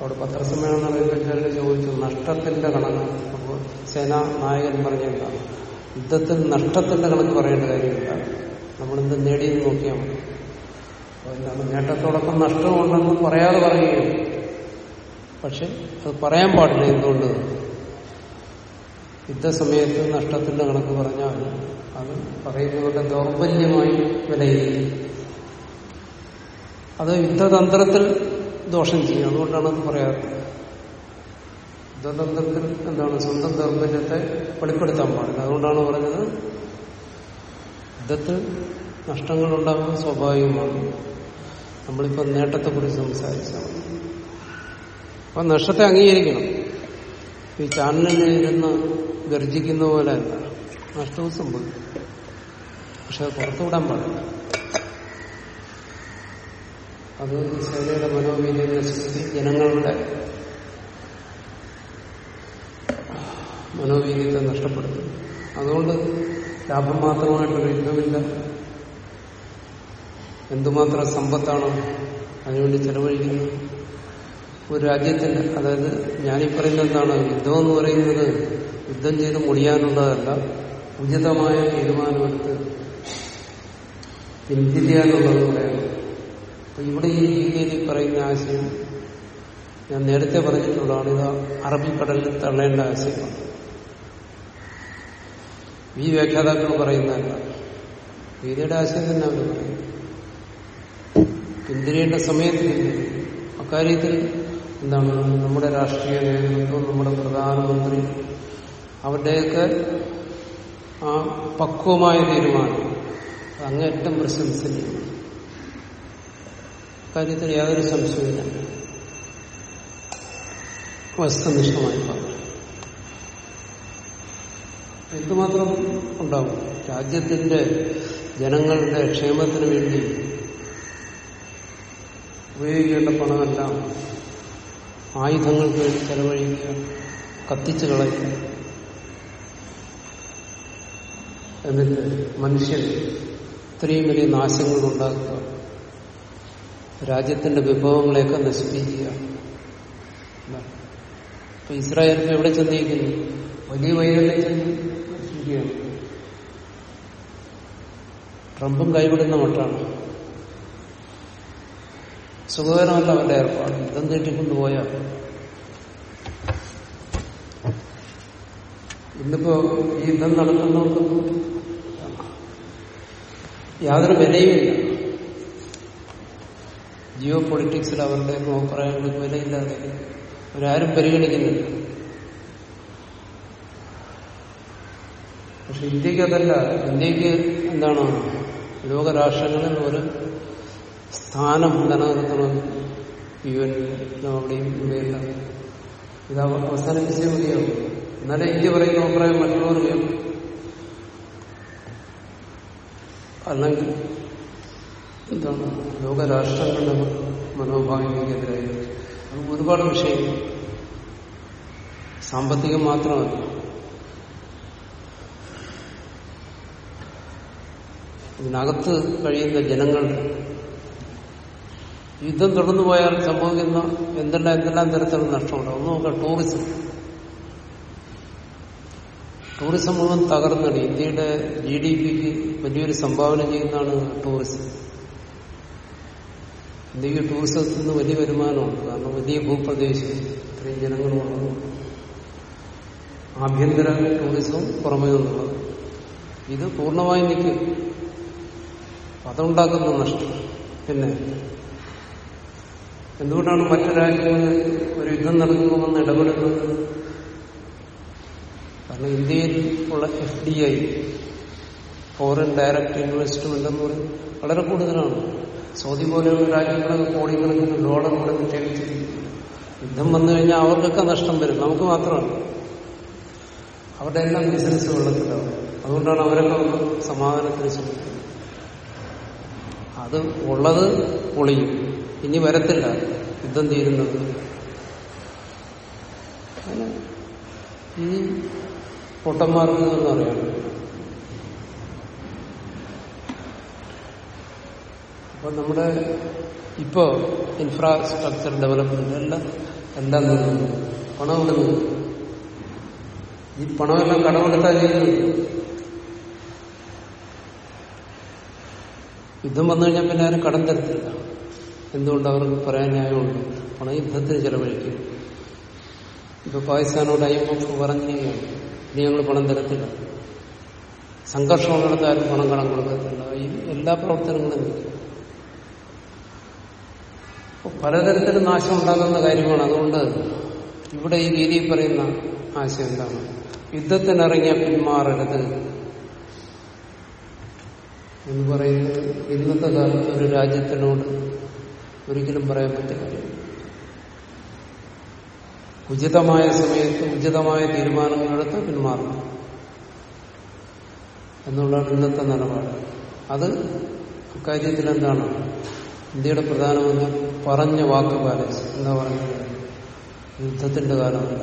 അവിടെ പത്രസമ്മേളനം നടത്തിയിട്ട് ചോദിച്ചു നഷ്ടത്തിന്റെ കണക്ക് അപ്പോൾ സേനാ നായകൻ പറഞ്ഞെന്താണ് യുദ്ധത്തിൽ നഷ്ടത്തിന്റെ കണക്ക് പറയേണ്ട കാര്യമില്ല നമ്മളെന്ത് നേടിയെന്ന് നോക്കിയാൽ മതി. എന്താണ്? നേട്ടത്തോടൊപ്പം നഷ്ടമുണ്ടെന്ന് പറയാതെ പറയുകയും പക്ഷെ അത് പറയാൻ പാടില്ല എന്തുകൊണ്ട്? യുദ്ധസമയത്ത് നഷ്ടത്തിന്റെ കണക്ക് പറഞ്ഞാൽ അത് പറയുന്നവരുടെ ദൗർബല്യമായി വിലയിരുത്തി. അത് യുദ്ധതന്ത്രത്തിൽ ദോഷം ചെയ്യും അതുകൊണ്ടാണ് അത് പറയാറ്. എന്താണ്? സ്വന്തം ദൗർബല്യത്തെ വെളിപ്പെടുത്താൻ പാടില്ല. അതുകൊണ്ടാണ് പറഞ്ഞത് യുദ്ധത്തിൽ നഷ്ടങ്ങൾ ഉണ്ടാകുന്നത് സ്വാഭാവികമാണ്. നമ്മളിപ്പോൾ നേട്ടത്തെക്കുറിച്ച് സംസാരിച്ചാണ് അപ്പൊ നഷ്ടത്തെ അംഗീകരിക്കണം. ഈ ചാനലിൽ ഇരുന്ന് ഗർജിക്കുന്ന പോലെ അല്ല. നഷ്ടവും സംഭവിക്കും. പക്ഷെ അത് പുറത്തുവിടാൻ പാടില്ല. അത് സേനയുടെ മനോവീര്യം നശിപ്പിച്ച് ജനങ്ങളുടെ മനോവീര്യത്തെ നഷ്ടപ്പെടുത്തും അതുകൊണ്ട് ലാഭം മാത്രമായിട്ടൊരു യുദ്ധമില്ല. എന്തുമാത്രം സമ്പത്താണ് അതിനുവേണ്ടി ചെലവഴിക്കുന്നത് ഒരു രാജ്യത്തിന്റെ അതായത് ഞാനീ പറയുന്നത് എന്താണ് യുദ്ധം എന്ന് പറയുന്നത് യുദ്ധം ചെയ്ത് മുടിയാനുള്ളതല്ല ഉചിതമായ തീരുമാനമെടുത്ത് പിന്തിരിയാനുള്ളത് അപ്പൊ ഇവിടെ ഈ രീതിയിൽ പറയുന്ന ആശയം ഞാൻ നേരത്തെ പറഞ്ഞിട്ടുള്ളതാണ്. ഇത് അറബിക്കടലിൽ തള്ളേണ്ട ആശയമാണ്. ഈ വ്യാഖ്യാതാക്കൾ പറയുന്നതല്ല. ഗീതയുടെ ആശയം തന്നെ അവർ പറയും. പിന്തിരിയേണ്ട സമയത്ത് അക്കാര്യത്തിൽ എന്താണ്? നമ്മുടെ രാഷ്ട്രീയ നേതൃത്വം നമ്മുടെ പ്രധാനമന്ത്രി അവരുടെയൊക്കെ ആ പക്വമായ തീരുമാനം അങ്ങേറ്റം പ്രശംസനീയമാണ് കാര്യത്തിൽ യാതൊരു സംശയമില്ല വസ്തുനിഷ്ഠമായി പറഞ്ഞു എന്തുമാത്രം ഉണ്ടാവും. രാജ്യത്തിന്റെ ജനങ്ങളുടെ ക്ഷേമത്തിന് വേണ്ടി ഉപയോഗിക്കേണ്ട പണമെല്ലാം ആയുധങ്ങൾക്ക് വേണ്ടി ചെലവഴിക്കുക കത്തിച്ചു കളയുക എന്നിട്ട് മനുഷ്യൻ ഇത്രയും വലിയ നാശങ്ങൾ ഉണ്ടാക്കുക രാജ്യത്തിന്റെ വിഭവങ്ങളെയൊക്കെ നശിപ്പിക്കുക. ഇപ്പൊ ഇസ്രായേൽ എവിടെ ചെന്നിരിക്കുന്നു? വലിയ വൈകല്യം ചെന്നിരിക്കുകയാണ് ട്രംപും കൈവിടുന്ന മട്ടാണ്. സുഖകരമല്ല അവരുടെ ഏർപ്പാട്. ഇതം നീട്ടിക്കൊണ്ടുപോയാൽ ഇന്നിപ്പോ ഈ യുദ്ധം നടക്കുന്നവർക്കൊന്നും യാതൊരു വിലയുമില്ല. ജിയോ പൊളിറ്റിക്സിൽ അവരുടെ അഭിപ്രായങ്ങൾക്ക് വിലയില്ലാതെ അവരാരും പരിഗണിക്കുന്നില്ല. പക്ഷെ ഇന്ത്യയ്ക്ക് അതല്ല. ഇന്ത്യയ്ക്ക് എന്താണ് ലോകരാഷ്ട്രങ്ങളിൽ ഒരു സ്ഥാനം നിലനിർത്തണം യു എൻ അവിടെയും ഇവിടെയെല്ലാം. ഇത് അവ- അവസാനിപ്പിച്ചേ മതിയാവും എന്നാലേ ഇന്ത്യ പറയുന്ന അഭിപ്രായം മറ്റുള്ളവർ അല്ലെങ്കിൽ എന്താണ് ലോകരാഷ്ട്രങ്ങളുടെ മനോഭാവിക്കെതിരായി അത് ഒരുപാട് വിഷയങ്ങൾ സാമ്പത്തികം മാത്രമല്ല. ഇതിനകത്ത് കഴിയുന്ന ജനങ്ങൾ യുദ്ധം തുടർന്നു പോയാൽ സംഭവിക്കുന്ന എന്തെല്ലാം എന്തെല്ലാം തരത്തിലുള്ള നഷ്ടമുണ്ടാവും ഒന്ന് നോക്കാം ടൂറിസം. ടൂറിസം മുഴുവൻ തകർന്നാണ് ഇന്ത്യയുടെ ജി ഡി പിക്ക് വലിയൊരു സംഭാവന ചെയ്യുന്നതാണ് ടൂറിസം. ഇന്ത്യയ്ക്ക് ടൂറിസത്തിൽ നിന്ന് വലിയ വരുമാനമാണ്. കാരണം വലിയ ഭൂപ്രദേശം ഇത്രയും ജനങ്ങളുള്ളത് ആഭ്യന്തര ടൂറിസവും പുറമേ നിന്നുള്ളത് ഇത് പൂർണമായി നിൽക്കും അതുണ്ടാക്കുന്ന നഷ്ടം. പിന്നെ എന്തുകൊണ്ടാണ് മറ്റു രാജ്യങ്ങളിൽ ഒരു യുദ്ധം നടക്കുമെന്ന് ഇടപെടുന്നത്? കാരണം ഇന്ത്യയിൽ ഉള്ള F D I foreign direct investment എന്ന് പറയും വളരെ കൂടുതലാണ്. സൗദി പോലെയുള്ള രാജ്യങ്ങളൊക്കെ കോടിക്കണക്കിന് ഡോളർ ഇവിടെ നിക്ഷേപിച്ചിരിക്കുന്നു യുദ്ധം വന്നു കഴിഞ്ഞാൽ അവർക്കൊക്കെ നഷ്ടം വരും. നമുക്ക് മാത്രമാണ് അവരുടെ എല്ലാം ബിസിനസ് വെള്ളത്തിലാവും അതുകൊണ്ടാണ് അവരൊക്കെ സമാധാനത്തിന് ശ്രമിക്കുന്നത്. അത് ഉള്ളത് പൊളിയും. ഇനി വരത്തില്ല. യുദ്ധം തീരുന്നത്. ഈ പൊട്ടന്മാർക്ക് എന്ന് അപ്പൊ നമ്മുടെ ഇപ്പോ ഇൻഫ്രാസ്ട്രക്ചർ ഡെവലപ്മെന്റ് എല്ലാം എല്ലാം നിന്നു പണം നിന്നു ഈ പണമെല്ലാം കടമെടുത്താൽ ചെയ്യുന്നത് യുദ്ധം വന്നു കഴിഞ്ഞാൽ പിന്നെ ആരും കടം തരത്തില്ല. എന്തുകൊണ്ട് അവർക്ക് പറയാൻ ന്യായമുണ്ട്? പണം യുദ്ധത്തിന് ചെലവഴിക്കും. ഇപ്പൊ പാകിസ്ഥാനോട് ഐ എം എഫ് പറഞ്ഞിരിക്കുകയാണ് ഇനി ഞങ്ങൾ പണം തരത്തില്ല. സംഘർഷമുള്ളിടത്ത് ആരും പണം കടം കൊടുക്കത്തില്ല. ഈ എല്ലാ പ്രവർത്തനങ്ങളും നിൽക്കും പലതരത്തിലും നാശം ഉണ്ടാകുന്ന കാര്യമാണ്. അതുകൊണ്ട് ഇവിടെ ഈ രീതിയിൽ പറയുന്ന ആശയം എന്താണ്? യുദ്ധത്തിനിറങ്ങിയ പിന്മാറരുത് എന്ന് പറയുന്നത് ഇന്നത്തെ കാലത്ത് ഒരു രാജ്യത്തിനോട് ഒരിക്കലും പറയാൻ പറ്റില്ല. ഉചിതമായ സമയത്ത് ഉചിതമായ തീരുമാനങ്ങളെടുത്ത് പിന്മാറണം എന്നുള്ളതാണ് ഇന്നത്തെ നിലപാട്. അത് കാര്യത്തിൽ എന്താണ് ഇന്ത്യയുടെ പ്രധാനമന്ത്രി പറഞ്ഞ വാക്ക് പാലിച്ചു എന്താ പറഞ്ഞത് യുദ്ധത്തിന്റെ കാലമല്ല.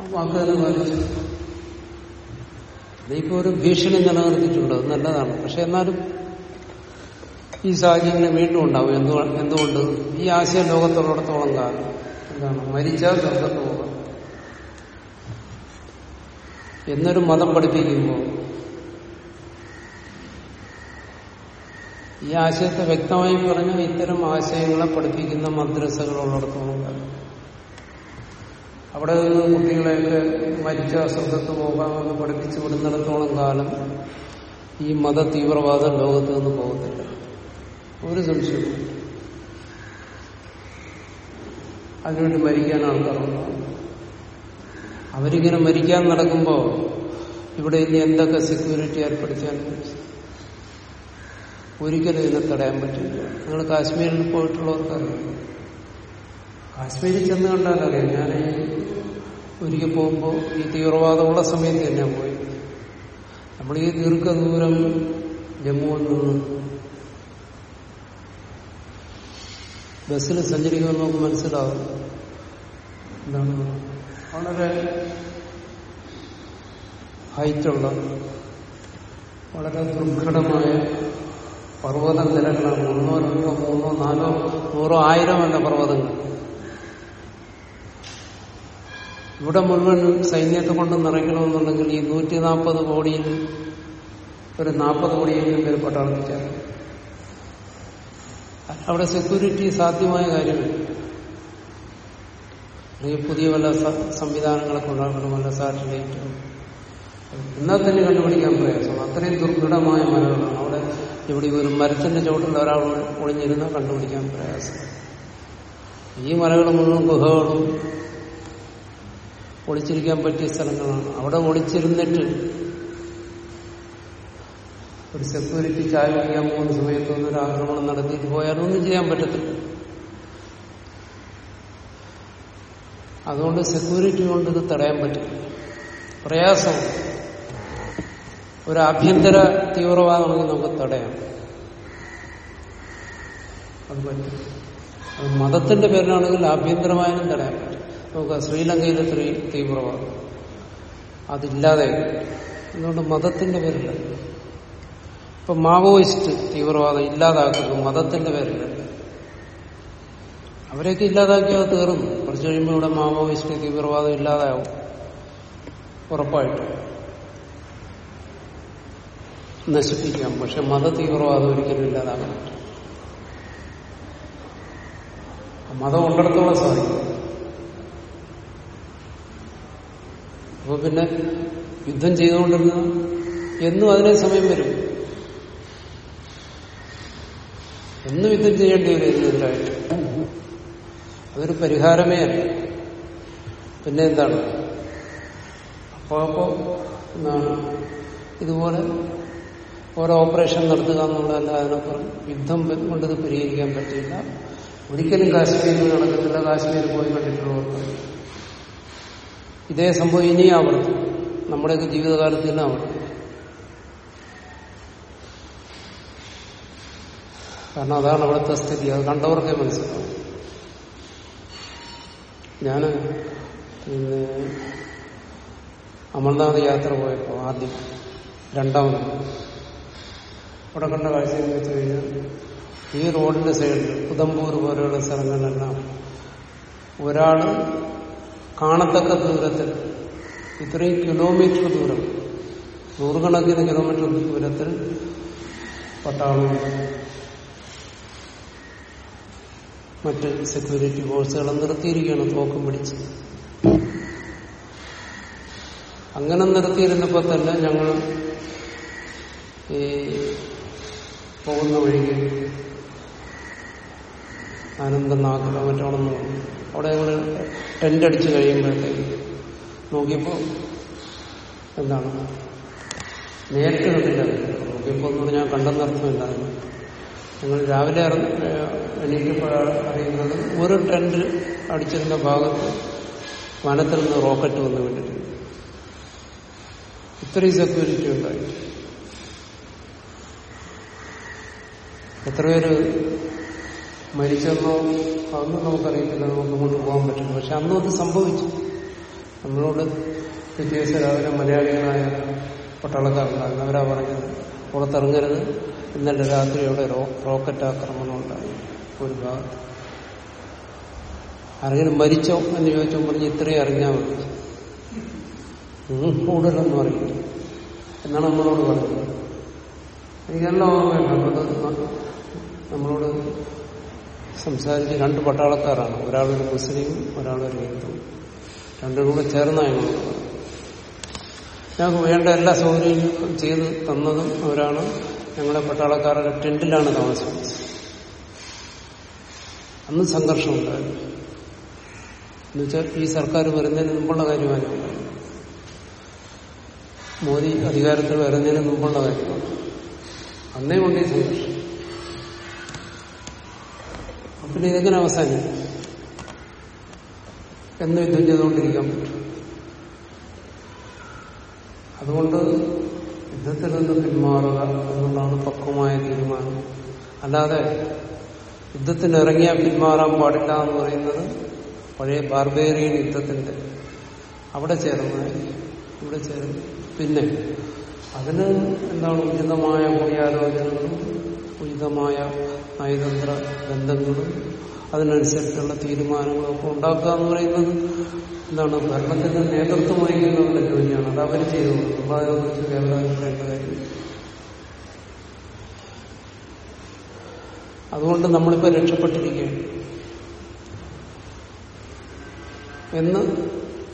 ആ വാക്ക് തന്നെ പാലിച്ചു. ഇതിപ്പോ ഒരു ഭീഷണി നിലനിർത്തിയിട്ടുണ്ട്. അത് നല്ലതാണ്. പക്ഷെ എന്നാലും ഈ സാഹചര്യം വീണ്ടും ഉണ്ടാവും. എന്തു എന്തുകൊണ്ട്? ഈ ആശയം ലോകത്തുള്ളിടത്തോളം കാലം എന്താണ്? മരിച്ചാൽ സ്വർഗത്ത് പോകാം. എന്നൊരു മതം പഠിപ്പിക്കുമ്പോൾ ഈ ആശയത്തെ വ്യക്തമായി പറഞ്ഞ ഇത്തരം ആശയങ്ങളെ പഠിപ്പിക്കുന്ന മദ്രസകളുള്ളിടത്തോളം കാലം അവിടെ നിന്ന് കുട്ടികളെയൊക്കെ മരിച്ച സ്വർഗത്ത് പോകാമെന്ന് പഠിപ്പിച്ചു വിടുന്നിടത്തോളം കാലം ഈ മത തീവ്രവാദം ലോകത്ത് നിന്ന് പോകത്തില്ല. ഒരു സംശയവും അതിനുവേണ്ടി മരിക്കാൻ ആൾക്കാരുണ്ടാവും അവരിങ്ങനെ മരിക്കാൻ നടക്കുമ്പോൾ ഇവിടെ ഇനി എന്തൊക്കെ സെക്യൂരിറ്റി ഏർപ്പെടുത്തിയാലും ഒരിക്കലും ഇതിനെ തടയാൻ പറ്റില്ല. നിങ്ങൾ കാശ്മീരിൽ പോയിട്ടുള്ളവർക്കറിയാം. കാശ്മീരിൽ ചെന്ന് കണ്ടാലറിയാം ഞാൻ ഒരിക്കൽ പോകുമ്പോൾ ഈ തീവ്രവാദമുള്ള സമയത്ത് തന്നെ പോയി നമ്മൾ ഈ ദീർഘദൂരം ജമ്മുവിൽ നിന്ന് ബസ്സിൽ സഞ്ചരിക്കുമെന്ന് നമുക്ക് മനസ്സിലാവും എന്താണ് വളരെ ഹൈറ്റുള്ള വളരെ ദുർഘടമായ പർവത നിരകളാണ് ഒന്നോ രണ്ടോ മൂന്നോ നാലോ നൂറോ ആയിരം അല്ല പർവതങ്ങൾ. ഇവിടെ മുഴുവൻ സൈന്യത്തെ കൊണ്ട് നിറയ്ക്കണമെന്നുണ്ടെങ്കിൽ ഈ നൂറ്റി നാൽപ്പത് കോടിയിൽ ഒരു നാൽപ്പത് കോടിയെങ്കിലും പേര് പട്ടാളത്തിൽ ചേർക്കും അവിടെ സെക്യൂരിറ്റി സാധ്യമായ കാര്യമില്ല. അല്ലെങ്കിൽ പുതിയ വല്ല സംവിധാനങ്ങളൊക്കെ ഉണ്ടാക്കണം വല്ല സാറ്റലൈറ്റ്. എന്നാൽ തന്നെ കണ്ടുപിടിക്കാൻ പ്രയാസം. അത്രയും ദുർഘടമായ മലകളാണ്. അവിടെ ഇവിടെ ഒരു മരത്തിന്റെ ചുവട്ടിൽ ഒരാൾ ഒളിഞ്ഞിരുന്നാൽ കണ്ടുപിടിക്കാൻ പ്രയാസം. ഈ മലകൾ മുഴുവൻ ഗുഹകളും ഒളിച്ചിരിക്കാൻ പറ്റിയ സ്ഥലങ്ങളാണ്. അവിടെ ഒളിച്ചിരുന്നിട്ട് ഒരു സെക്യൂരിറ്റി ചായ കുടിക്കാൻ പോകുന്ന സമയത്ത് ഒന്നൊരു ആക്രമണം നടത്തിയിട്ട് പോയാലും ഒന്നും ചെയ്യാൻ പറ്റത്തില്ല. അതുകൊണ്ട് സെക്യൂരിറ്റി കൊണ്ട് ഇത് തടയാൻ പറ്റില്ല. പ്രയാസം ഒരു ആഭ്യന്തര തീവ്രവാദമാണെങ്കിൽ നമുക്ക് തടയാം. അത് പറ്റും. മതത്തിന്റെ പേരിലാണെങ്കിൽ ആഭ്യന്തരമായാലും പറ്റും. നമുക്ക് ശ്രീലങ്കയിലെ സ്ത്രീ തീവ്രവാദം. അതില്ലാതെ എന്തുകൊണ്ട് മതത്തിന്റെ പേരില്ല. ഇപ്പൊ മാവോയിസ്റ്റ് തീവ്രവാദം ഇല്ലാതാക്കുന്നു മതത്തിന്റെ പേരില്ല. അവരെയൊക്കെ ഇല്ലാതാക്കിയാൽ തീർന്നു. കുറച്ച് കഴിയുമ്പോൾ ഇവിടെ മാവോയിസ്റ്റ് തീവ്രവാദം ഇല്ലാതാവും. ഉറപ്പായിട്ടും. നശിപ്പിക്കാം. പക്ഷെ മത തീവ്രവാദം ഒരിക്കലും ഇല്ലാതാകാൻ പറ്റും. മതം ഉള്ളിടത്തോളം സാധിക്കും. അപ്പൊ പിന്നെ യുദ്ധം ചെയ്തുകൊണ്ടിരുന്ന എന്നും അതിനെ സമയം വരും. എന്നും യുദ്ധം ചെയ്യേണ്ടി വരും ഇതിനെതിരായിട്ട് അതൊരു പരിഹാരമേ അല്ല. പിന്നെ എന്താണ്? അപ്പോ അപ്പോ എന്താണ്? ഇതുപോലെ ഓരോ ഓപ്പറേഷൻ നടത്തുക എന്നുള്ളതല്ല അതിനപ്പുറം യുദ്ധം കൊണ്ട് ഇത് പരിഹരിക്കാൻ പറ്റില്ല ഒരിക്കലും കാശ്മീരിൽ നടക്കത്തില്ല. കാശ്മീർ പോയി കണ്ടിട്ടുള്ളവർക്ക് ഇതേ സംഭവം ഇനി ആവർത്തും നമ്മുടെയൊക്കെ ജീവിതകാലത്ത് തന്നെ ആവർത്തും കാരണം അതാണ് അവിടുത്തെ സ്ഥിതി. അത് കണ്ടവർക്കേ മനസ്സിലാവും. ഞാൻ പിന്നെ അമർനാഥ് യാത്ര പോയപ്പോൾ ആദ്യം രണ്ടാമത് അവിടെ കണ്ട കാഴ്ച എന്ന് വെച്ച് കഴിഞ്ഞാൽ ഈ റോഡിന്റെ സൈഡിൽ ഉദംപൂർ പോലെയുള്ള സ്ഥലങ്ങളിലെല്ലാം ഒരാൾ കാണത്തക്ക ദൂരത്തിൽ ഇത്രയും കിലോമീറ്റർ ദൂരം നൂറുകണക്കിന് കിലോമീറ്റർ ദൂരത്തിൽ പട്ടാളം മറ്റ് സെക്യൂരിറ്റി ഫോഴ്സുകളും നിർത്തിയിരിക്കുകയാണ് തോക്കും പിടിച്ച്. അങ്ങനെ നിർത്തിയിരുന്നപ്പോ തന്നെ ഞങ്ങൾ ഈ പോകുന്ന വഴിക്ക് ആനന്ദം ആനന്ദനാക്കിലോ മറ്റോണെന്ന് അവിടെ ഞങ്ങൾ ടെന്റ് അടിച്ച് കഴിയുമ്പോഴത്തേക്ക് നോക്കിയപ്പോ എന്താണ്? നേരത്തെ കണ്ടില്ല നോക്കിയപ്പോ എന്ന് പറഞ്ഞാൽ കണ്ടെന്നർത്ഥമില്ലായിരുന്നു. ഞങ്ങൾ രാവിലെ എണീക്കുമ്പോഴാണ് അറിയുന്നത് ഒരു ടെന്റ് അടിച്ചിരുന്ന ഭാഗത്ത് വനത്തിൽ നിന്ന് റോക്കറ്റ് വന്ന് വിട്ടിട്ടുണ്ട് ഇത്രയും സെക്യൂരിറ്റി ഉണ്ടായി. എത്ര പേര് മരിച്ചെന്നോ അതൊന്നും നമുക്കറിയത്തില്ല. നമുക്ക് കൊണ്ടുപോകാൻ പറ്റില്ല. പക്ഷെ അന്നും അത് സംഭവിച്ചു. നമ്മളോട് വിദേശ രാവിലെ മലയാളികളായ പട്ടാളക്കാരുണ്ടായിരുന്നു. അവരാ പറഞ്ഞത് പുറത്തിറങ്ങരുത്. ഇന്നലെ രാത്രി അവിടെ റോക്കറ്റ് ആക്രമണം ഉണ്ടായി ഒരു ഭാഗത്ത്. ആരെങ്കിലും മരിച്ചോ എന്ന് ചോദിച്ചോ പറഞ്ഞ് ഇത്രയും അറിഞ്ഞാൽ മതി. കൂടുതലൊന്നും അറിയില്ല. എന്നാണ് നമ്മളോട് പറഞ്ഞത്. എനിക്കെല്ലാം ഓർമ്മയുണ്ട്. നമ്മളോട് സംസാരിച്ച് രണ്ട് പട്ടാളക്കാരാണ്. ഒരാളൊരു മുസ്ലിം ഒരാളൊരു ഹിന്ദു രണ്ടും കൂടെ ചേർന്നാണ് ഞങ്ങൾക്ക് വേണ്ട എല്ലാ സൗകര്യങ്ങളും ചെയ്ത് തന്നതും അവരാണ് ഞങ്ങളെ പട്ടാളക്കാരുടെ ടെന്റിലാണ് താമസം അന്ന് സംഘർഷമുണ്ടായിരുന്നു. എന്നുവെച്ചാൽ ഈ സർക്കാർ വരുന്നതിന് മുമ്പുള്ള കാര്യമാണ്. മോദി അധികാരത്തിൽ വരുന്നതിന് മുമ്പുള്ള കാര്യമാണ്. അന്നേ കൊണ്ട് ഈ സംഘർഷം. പിന്നെ ഇതെങ്ങനെ അവസാനിക്കും എന്ന് യുദ്ധം ചെയ്തുകൊണ്ടിരിക്കാൻ പറ്റും. അതുകൊണ്ട് യുദ്ധത്തിൽ നിന്ന് പിന്മാറുക എന്നുള്ളതാണ് പക്വമായ തീരുമാനം. അല്ലാതെ യുദ്ധത്തിന് ഇറങ്ങിയാൽ പിന്മാറാൻ പാടില്ല എന്ന് പറയുന്നത് പഴയ ബാർബേറിയൻ യുദ്ധത്തിന്റെ അവിടെ ചേർന്നതായിരിക്കും ഇവിടെ ചേർന്ന്. പിന്നെ അതിന് എന്താണ് ഉചിതമായ കൂടിയാലോചനകളും ഉചിതമായ നയതന്ത്ര ബന്ധങ്ങളും അതിനനുസരിച്ചുള്ള തീരുമാനങ്ങളും ഒക്കെ ഉണ്ടാക്കുക എന്ന് പറയുന്നത് എന്താണ് ഭരണത്തിന്റെ നേതൃത്വം വഹിക്കുന്നവരുടെ ജോലിയാണ് അത് അവർ ചെയ്തു അതിനെക്കുറിച്ച് കേവലമായിട്ട് കാര്യം അതുകൊണ്ട് നമ്മളിപ്പോ രക്ഷപ്പെട്ടിരിക്കുകയാണ്. എന്ന്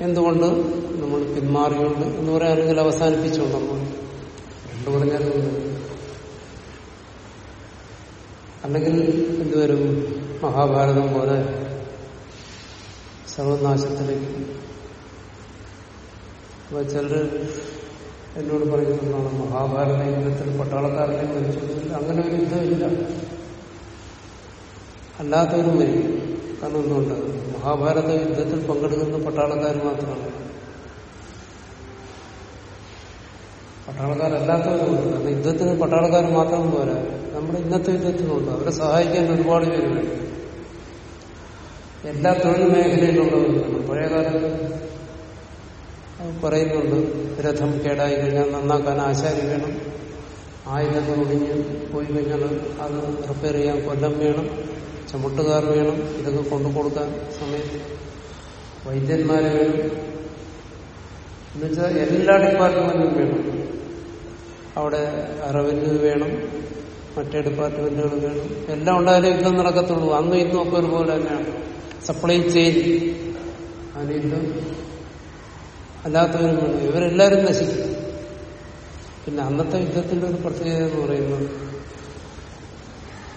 എന്തുകൊണ്ട് നമ്മൾ പിന്മാറിയുണ്ട് എന്ന് പറയാനെങ്കിൽ അവസാനിപ്പിച്ചുകൊണ്ട് നമ്മൾ രണ്ടു പറഞ്ഞാലും അല്ലെങ്കിൽ എന്തുവരും മഹാഭാരതം പോലെ സർവനാശത്തിലേക്ക്. അപ്പൊ ചിലർ എന്നോട് പറയുന്നതാണ് മഹാഭാരത യുദ്ധത്തിൽ പട്ടാളക്കാരനെ മരിച്ചിട്ടില്ല. അങ്ങനെ ഒരു യുദ്ധമില്ല അല്ലാത്തവരും മരിക്കും. കാരണം എന്തുകൊണ്ട് മഹാഭാരത യുദ്ധത്തിൽ പങ്കെടുക്കുന്ന പട്ടാളക്കാർ മാത്രമാണ് പട്ടാളക്കാരല്ലാത്തവരുണ്ട്. കാരണം യുദ്ധത്തിന് പട്ടാളക്കാർ മാത്രം പോരാ. നമ്മുടെ ഇന്നത്തെ യുദ്ധത്തിനുണ്ട് അവരെ സഹായിക്കാൻ ഒരുപാട് പേര് എല്ലാ തൊഴിൽ മേഖലയിലുള്ളവരുണ്ട് പഴയകാലത്ത് പറയുന്നുണ്ട് രഥം കേടായി കഴിഞ്ഞാൽ നന്നാക്കാൻ ആശാരി വേണം. ആയുധങ്ങൾ ഒടിഞ്ഞ് പോയി കഴിഞ്ഞാൽ അത് റിപ്പയർ ചെയ്യാൻ കൊല്ലം വേണം. ചുമട്ടുകാർ വേണം. ഇതൊക്കെ കൊണ്ടു കൊടുക്കാൻ സമയത്ത് വൈദ്യന്മാരെ വേണം. എന്നുവെച്ചാൽ എല്ലാ ഡിപ്പാർട്ട്മെന്റും വേണം. അവിടെ റവന്യൂ വേണം മറ്റേ ഡിപ്പാർട്ട്മെന്റുകൾ വേണം. എല്ലാം ഉണ്ടായാലും യുദ്ധം നടക്കത്തുള്ളൂ. അന്നും ഇന്നും ഒക്കെ ഒരുപോലെ തന്നെയാണ്. സപ്ലൈ ചെയിൻ അതിന് അല്ലാത്തവരും വേണം ഇവരെല്ലാവരും നശിക്കും. പിന്നെ അന്നത്തെ യുദ്ധത്തിന്റെ ഒരു പ്രത്യേകത എന്ന് പറയുന്നത്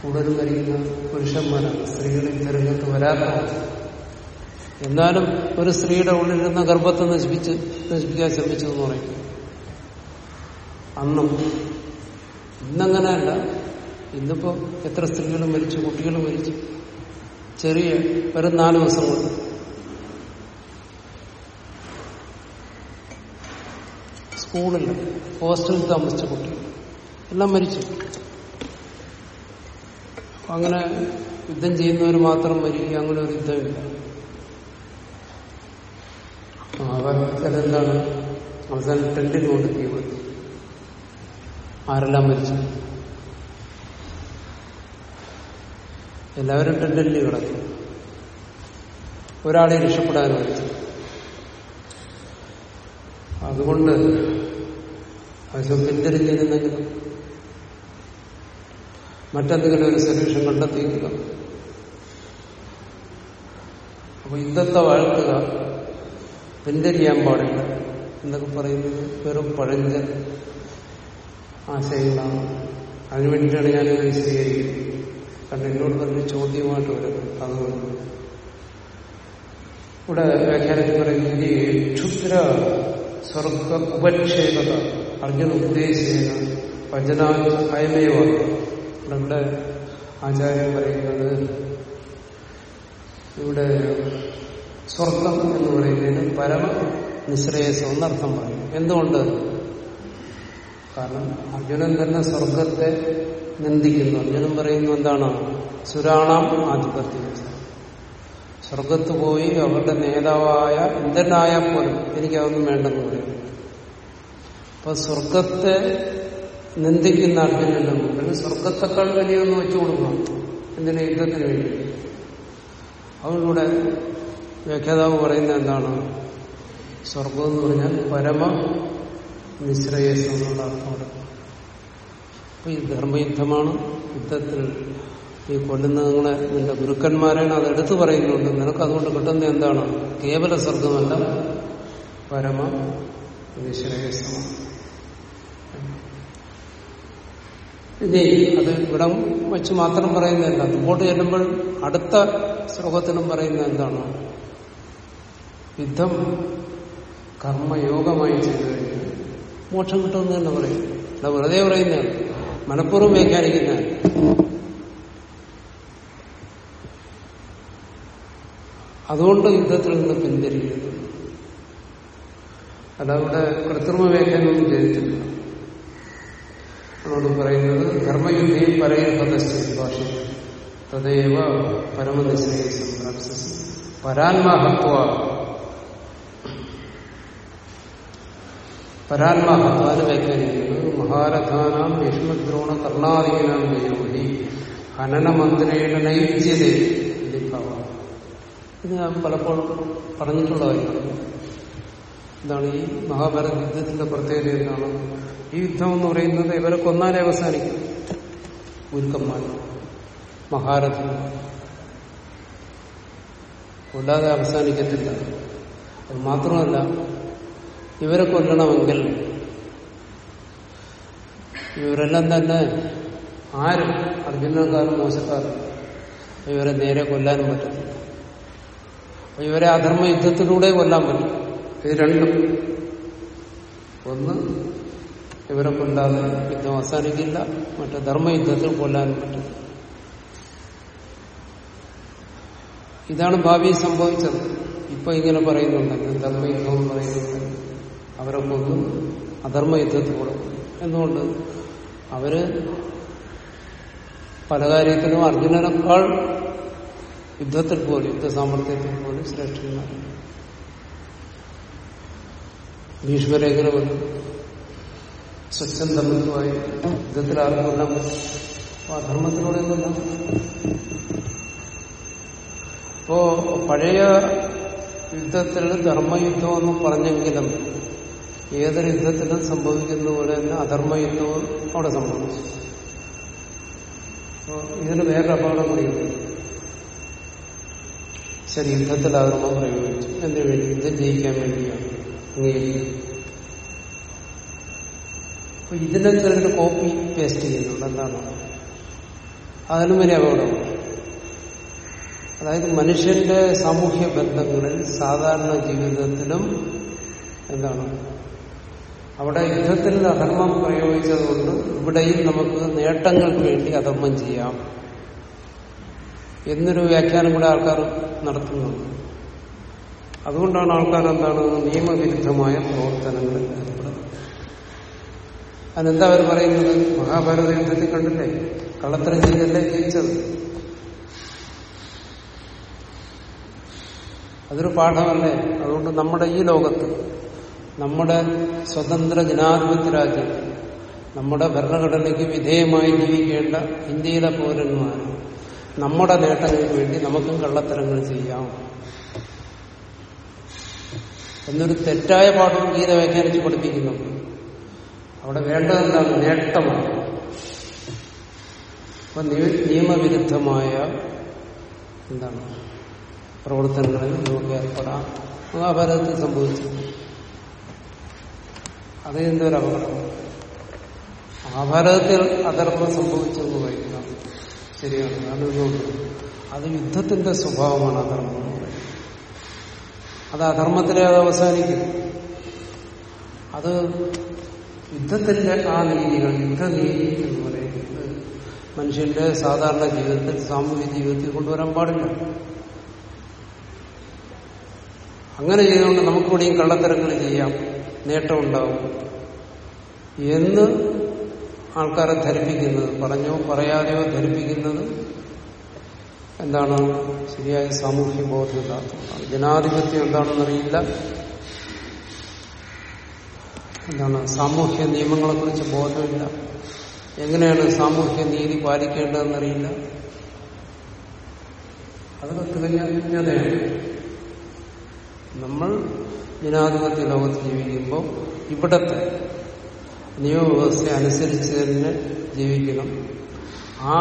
കൂടുതൽ മരിക്കുന്ന പുരുഷന്മാരാണ്. സ്ത്രീകൾ ഈ രംഗത്ത് എന്നാലും ഒരു സ്ത്രീയുടെ ഉള്ളിലിരുന്ന ഗർഭത്തെ നശിപ്പിച്ച് നശിപ്പിക്കാൻ ശ്രമിച്ചു എന്ന് പറയും അന്നും. ഇന്നങ്ങനെയല്ല ഇന്നിപ്പോ എത്ര സ്ത്രീകളും മരിച്ചു കുട്ടികളും മരിച്ചു. ചെറിയ വെറും നാല് ദിവസം കൊണ്ട്. സ്കൂളിൽ ഹോസ്റ്റലിൽ താമസിച്ച കുട്ടികൾ എല്ലാം മരിച്ചു. അങ്ങനെ യുദ്ധം ചെയ്യുന്നവർ മാത്രം മരിക്കുക അങ്ങനെ ഒരു യുദ്ധമില്ല. അവർ ചിലെന്താണ് അവസാനം ടെന്റിന് കൊടുത്തു ആരെല്ലാം മരിച്ചു? എല്ലാവരും ടെന്റിൽ കിടക്കും ഒരാളെ രക്ഷപ്പെടാൻ മരിച്ചു. അതുകൊണ്ട് അശോക് പിന്തിരിഞ്ഞിരുന്നെങ്കിലും മറ്റെന്തെങ്കിലും ഒരു സൊല്യൂഷൻ കണ്ടെത്തിയില്ല അപ്പൊ ഇന്നത്തെ വാഴ്ത്തുക പിന്തിരിയാൻ പാടില്ല എന്നൊക്കെ പറയുന്നത് വെറും പഴഞ്ച ആശയങ്ങളാണ്. അതിനുവേണ്ടിയിട്ടാണ് ഞാനിത് വിശദീകരിക്കുന്നത്. കാരണം എന്നോട് തന്നെ ചോദ്യമായിട്ട് വരും അതുകൊണ്ട്. ഇവിടെ വ്യാഖ്യാനത്തിൽ പറയുന്നത് ക്ഷുദ്ര സ്വർഗ ഉപക്ഷേപത അർജുന ഉദ്ദേശിച്ച വചനാ അയമയമാണ്. ഇവിടെ ആചാര്യൻ പറയുന്നത് ഇവിടെ സ്വർഗം എന്ന് പറയുന്നതിന് പരമ നിശ്രേയസം എന്നർത്ഥം പറയും. എന്തുകൊണ്ട്? കാരണം അർജുനൻ തന്നെ സ്വർഗത്തെ നിന്ദിക്കുന്നു. അർജുനൻ പറയുന്നു എന്താണ്? സുരാണാം ആധിപത്യം. സ്വർഗത്ത് പോയി അവരുടെ നേതാവായ ഇന്ദ്രനായാൽ പോലും എനിക്കതൊന്നും വേണ്ടെന്ന് പറയും. അപ്പൊ സ്വർഗത്തെ നിന്ദിക്കുന്ന അർജുനന്റെ മുമ്പിൽ സ്വർഗത്തെക്കാൾ വലിയൊന്ന് വെച്ചു കൊടുക്കണം. എന്തിനാ യുദ്ധത്തിന് വേണ്ടി? അതുകൊണ്ടിവിടെ വ്യാഖ്യാതാവ് പറയുന്നത് എന്താണ്? സ്വർഗം എന്ന് പറഞ്ഞാൽ പരമ നിശ്രേയസം എന്നുള്ള അർത്ഥമാണ് അപ്പൊ ഈ ധർമ്മയുദ്ധമാണ് യുദ്ധത്തിൽ ഈ കൊല്ലുന്ന നിങ്ങളെ നിന്റെ ഗുരുക്കന്മാരാണ് അത് എടുത്തു പറയുന്നുണ്ട്. നിനക്ക് അതുകൊണ്ട് കിട്ടുന്ന എന്താണ്? കേവല സ്വർഗമല്ല പരമ നിശ്രേയസമാണ് ഇനി അത് ഇവിടെ വെച്ച് മാത്രം പറയുന്നതല്ല മുമ്പോട്ട് ചെല്ലുമ്പോൾ അടുത്ത ശ്ലോകത്തിനും പറയുന്നത് എന്താണ്? യുദ്ധം കർമ്മയോഗമായി ചെയ്തു കഴിഞ്ഞാൽ മോക്ഷം കിട്ടുമെന്ന് തന്നെ പറയും. അത് വെറുതെ പറയുന്നതാണ് മനഃപൂർവം വ്യാഖ്യാനിക്കുന്നതാണ് അതുകൊണ്ട് യുദ്ധത്തിൽ നിന്ന് പിന്തിരിക്കുന്നു. അല്ല അവിടെ കൃത്രിമ വ്യാഖ്യാനമൊന്നും ചെയ്തിട്ടില്ല. അതുകൊണ്ട് പറയുന്നത് ധർമ്മയുദ്ധയും പദസ്ഥിതി ഭാഷ തദൈവ പരമനിശ്രയ പ്രാപ്സസ് പരാത്മാഹത്വ പരാത്മാഹത്വാന് വ്യാഖ്യാനിക്കുന്നത് മഹാരഥാനാം ഭീഷ്മദ്രോണ കർണാധീനാം ദേവി ഹനനമന്ത്രിയുടെ നൈജ്യതേ ഭാവം. ഇത് ഞാൻ പലപ്പോഴും പറഞ്ഞിട്ടുള്ള എന്താണ് ഈ മഹാഭാരത യുദ്ധത്തിന്റെ പ്രത്യേകത എന്താണ്? ഈ യുദ്ധം എന്ന് പറയുന്നത് ഇവരെ കൊന്നാലേ അവസാനിക്കും. ഗുരുക്കന്മാർ മഹാരഥ കൊല്ലാതെ അവസാനിക്കത്തില്ല. അത് മാത്രമല്ല ഇവരെ കൊല്ലണമെങ്കിൽ ഇവരെല്ലാം തന്നെ ആരും അർജുനക്കാരും മോശക്കാരും ഇവരെ നേരെ കൊല്ലാനും പറ്റത്തില്ല. ഇവരെ അധർമ്മ യുദ്ധത്തിലൂടെ കൊല്ലാൻ പറ്റും. ഇത് രണ്ടും. ഒന്ന് ഇവരെ കൊല്ലാതെ യുദ്ധം അവസാനിക്കില്ല. മറ്റേ ധർമ്മയുദ്ധത്തിൽ കൊല്ലാനും പറ്റും ഇതാണ് ഭാവി സംഭവിച്ചത്. ഇപ്പൊ ഇങ്ങനെ പറയുന്നുണ്ടെങ്കിൽ ധർമ്മയുദ്ധം പറയുന്നുണ്ടെങ്കിൽ അവരെ അധർമ്മ അധർമ്മയുദ്ധത്തിൽ കൊടുക്കും എന്തുകൊണ്ട്? അവർ പല കാര്യത്തിലും അർജുനനേക്കാൾ യുദ്ധത്തിൽ പോലും യുദ്ധ സാമർഥ്യത്തിൽ പോലും ശ്രേഷ്ഠന്മാർ ഭീഷ്മരേഖന വന്നു. വന്നു സ്വച്ഛന്തമത്വമായി യുദ്ധത്തിൽ ആർക്കും കൊല്ലാൻ പറ്റും അപ്പൊ അധർമ്മത്തിലൂടെ കൊല്ലാൻ അപ്പോ പഴയ യുദ്ധത്തിൽ ധർമ്മയുദ്ധം എന്ന് പറഞ്ഞെങ്കിലും ഏതൊരു യുദ്ധത്തിലും സംഭവിക്കുന്ന പോലെ തന്നെ അധർമ്മയുദ്ധവും അവിടെ സംഭവിച്ചു. ഇതിന് വേറെ അപകടം പ്രയോഗിക്കും ശരി യുദ്ധത്തിൽ അധർമ്മം പ്രയോഗിച്ചു. എന്തിനു വേണ്ടി? യുദ്ധം ജയിക്കാൻ വേണ്ടിയാണ്. അപ്പൊ ഇതിനെ ചിലർ കോപ്പി പേസ്റ്റ് ചെയ്യുന്നുണ്ട്. എന്താണ്? അതിനും വലിയ അപകടമാണ്. അതായത് മനുഷ്യന്റെ സാമൂഹ്യ ബന്ധങ്ങളിൽ സാധാരണ ജീവിതത്തിലും എന്താണ്? അവിടെ യുദ്ധത്തിൽ അധർമ്മം പ്രയോഗിച്ചതുകൊണ്ട് ഇവിടെയും നമുക്ക് നേട്ടങ്ങൾക്ക് വേണ്ടി അധർമ്മം ചെയ്യാം. എന്നൊരു വ്യാഖ്യാനം കൂടെ ആൾക്കാർ നടത്തുന്നുണ്ട്. അതുകൊണ്ടാണ് ആൾക്കാർ എന്താണ് നിയമവിരുദ്ധമായ പ്രവർത്തനങ്ങൾ അതെന്താ അവർ പറയുന്നത്? മഹാഭാരത യുദ്ധത്തിൽ കണ്ടില്ലേ? കള്ളത്തരം ചെയ്തല്ലേ ജയിച്ചത്? അതൊരു പാഠമല്ലേ? അതുകൊണ്ട് നമ്മുടെ ഈ ലോകത്ത് നമ്മുടെ സ്വതന്ത്ര ജനാധിപത്യ രാജ്യം നമ്മുടെ ഭരണഘടനയ്ക്ക് വിധേയമായി ജീവിക്കേണ്ട ഇന്ത്യയിലെ പൗരന്മാർ നമ്മുടെ നേട്ടങ്ങൾക്ക് വേണ്ടി നമുക്കും കള്ളത്തരങ്ങൾ ചെയ്യാം. എന്നൊരു തെറ്റായ പാഠം ഗീത വ്യാഖ്യാനിച്ച് പഠിപ്പിക്കുന്നുണ്ട്. അവിടെ വേണ്ടതെന്താണ്? നേട്ടമാണ്. അപ്പൊ നിയമവിരുദ്ധമായ എന്താണ്? പ്രവർത്തനങ്ങളിൽ നമുക്ക് ഏർപ്പെടാം. മഹാഭാരതത്തിൽ സംഭവിച്ചു. അത് എന്തൊരു അപകടം മഹാഭാരതത്തിൽ അധർമ്മം സംഭവിച്ചെന്ന് പറയുന്നത് ശരിയാണ്. എന്തുകൊണ്ട് അത് യുദ്ധത്തിന്റെ സ്വഭാവമാണ് അധർമ്മം അത് അധർമ്മത്തിലെ അത് അവസാനിക്കും. അത് യുദ്ധത്തിന്റെ ആ നീതികൾ യുദ്ധനീതി എന്ന് പറയുന്നത് മനുഷ്യന്റെ സാധാരണ ജീവിതത്തിൽ സാമൂഹിക ജീവിതത്തിൽ കൊണ്ടുവരാൻ പാടില്ല. അങ്ങനെ ചെയ്തുകൊണ്ട് നമുക്കിവിടെയും കള്ളത്തരങ്ങൾ ചെയ്യാം. നേട്ടമുണ്ടാവും. എന്ന് ആൾക്കാരെ ധരിപ്പിക്കുന്നത് പറഞ്ഞോ പറയാതെയോ ധരിപ്പിക്കുന്നത് എന്താണ്? ശരിയായ സാമൂഹ്യ ബോധമില്ലാത്തതാണ് ജനാധിപത്യം എന്താണെന്നറിയില്ല. എന്താണ്? സാമൂഹ്യ നിയമങ്ങളെക്കുറിച്ച് ബോധമില്ല. എങ്ങനെയാണ് സാമൂഹ്യ നീതി പാലിക്കേണ്ടതെന്നറിയില്ല. അതൊക്കെ തികഞ്ഞ അജ്ഞതയാണ് നമ്മൾ ജനാധിപത്യ ലോകത്ത് ജീവിക്കുമ്പോൾ ഇവിടത്തെ നിയമവ്യവസ്ഥ അനുസരിച്ച് തന്നെ ജീവിക്കണം. ആ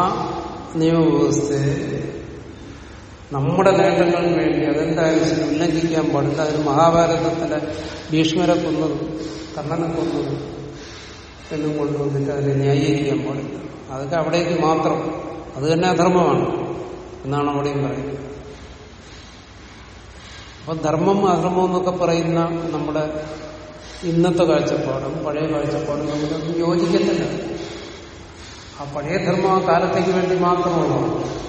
നിയമവ്യവസ്ഥയെ നമ്മുടെ നേട്ടങ്ങൾക്ക് വേണ്ടി അതെന്തായാലും ഉല്ലംഘിക്കാൻ പാടില്ല. അതിന് മഹാഭാരതത്തിലെ ഭീഷ്മരെ കൊന്നത് കർണനെ കൊന്നത് എന്നും കൊണ്ടുവന്നിട്ട് അതിനെ ന്യായീകരിക്കാൻ പാടില്ല. അതൊക്കെ അവിടേക്ക് മാത്രം. അത് തന്നെ അധർമ്മമാണ് എന്നാണ് അവിടെയും പറയുന്നത്. അപ്പൊ ധർമ്മം അധർമ്മം എന്നൊക്കെ പറയുന്ന നമ്മുടെ ഇന്നത്തെ കാഴ്ചപ്പാടും പഴയ കാഴ്ചപ്പാടും നമുക്കൊന്നും യോജിക്കത്തില്ല. ആ പഴയ ധർമ്മം ആ കാലത്തേക്ക് വേണ്ടി മാത്രമുള്ളതാണ്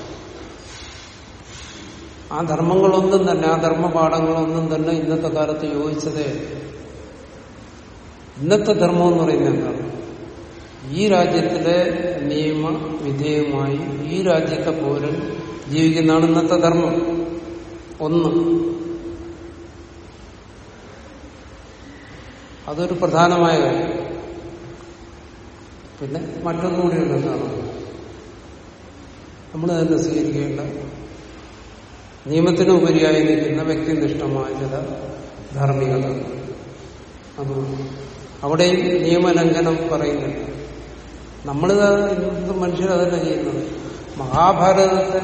ആ ധർമ്മങ്ങളൊന്നും തന്നെ ആ ധർമ്മപാഠങ്ങളൊന്നും തന്നെ ഇന്നത്തെ കാലത്ത് യോജിച്ചതേ ഇന്നത്തെ ധർമ്മം എന്ന് പറയുന്നത് എന്താണ്? ഈ രാജ്യത്തിലെ നിയമ വിധേയമായി ഈ രാജ്യത്തെ പൗരൻ ജീവിക്കുന്നതാണ് ഇന്നത്തെ ധർമ്മം. ഒന്ന്. അതൊരു പ്രധാനമായ കാര്യം. പിന്നെ മറ്റൊന്നുകൂടിയുണ്ട് എന്താണ് നമ്മൾ തന്നെ സ്വീകരിക്കേണ്ട. നിയമത്തിന് ഉപരിയായി നിൽക്കുന്ന വ്യക്തിനിഷ്ഠമായ ചില ധാർമ്മികത. അതുകൊണ്ട് അവിടെയും നിയമലംഘനം പറയുന്നുണ്ട്. നമ്മൾ അതല്ല ചെയ്യുന്നത്. മഹാഭാരതത്തെ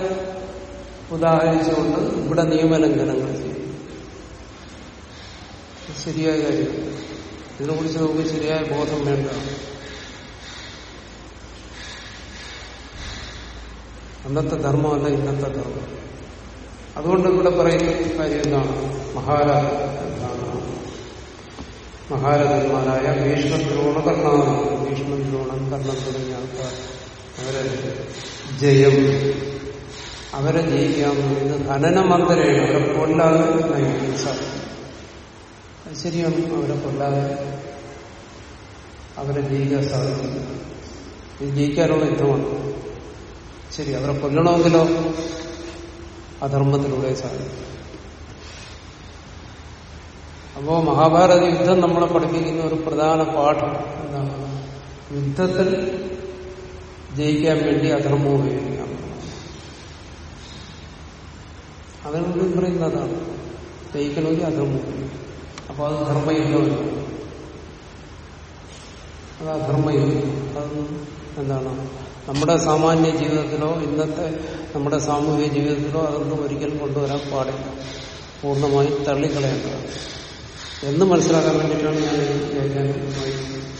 ഉദാഹരിച്ചുകൊണ്ട് ഇവിടെ നിയമലംഘനങ്ങൾ ചെയ്യും ശരിയായ കാര്യം. ഇതിനെക്കുറിച്ച് നമുക്ക് ശരിയായ ബോധം വേണ്ട. അന്നത്തെ ധർമ്മമല്ല ഇന്നത്തെ ധർമ്മം. അതുകൊണ്ട് ഇവിടെ പറയുന്ന കാര്യം എന്താണ്? മഹാരാജ എന്താണ്? മഹാരഥന്മാരായ ഭീഷ്മദ്രോണ കർണാണ് ഭീഷ്മദ്രോണൻ കർണം തുടങ്ങിയ ആൾക്കാർ. അവരെ ജയം. അവരെ ജയിക്കാൻ പറയുന്നത് ധനനമന്ത്രയാണ് അവരെ കൊല്ലാതെ നയിക്കാൻ സാധിക്കും അത് ശരിയാണ് അവരെ കൊല്ലാതെ അവരെ ജയിക്കാൻ സാധിക്കില്ല ഇത് ജയിക്കാനുള്ള യുദ്ധമാണ്. ശരി അവരെ കൊല്ലണമെങ്കിലോ അധർമ്മത്തിലൂടെ സാധിക്കും. അപ്പോ മഹാഭാരത യുദ്ധം നമ്മളെ പഠിപ്പിക്കുന്ന ഒരു പ്രധാന പാഠം എന്താണ്? യുദ്ധത്തിൽ ജയിക്കാൻ വേണ്ടി അധർമ്മം ഉപയോഗിക്കാം. അതിനുള്ളിൽ പറയുന്നതാണ് ജയിക്കണമെങ്കിൽ അധർമ്മം ഉപയോഗിക്കും. അപ്പൊ അത് ധർമ്മയുദ്ധമല്ല അത് അധർമ്മയുദ്ധം അത് എന്താണ്? നമ്മുടെ സാമാന്യ ജീവിതത്തിലോ ഇന്നത്തെ നമ്മുടെ സാമൂഹിക ജീവിതത്തിലോ അതൊന്നും ഒരിക്കലും കൊണ്ടുവരാൻ പാടില്ല. പൂർണമായി തള്ളിക്കളയേണ്ടതാണ്. എന്ന് മനസ്സിലാക്കാൻ വേണ്ടിയിട്ടാണ് ഞാൻ വ്യാഖ്യാനം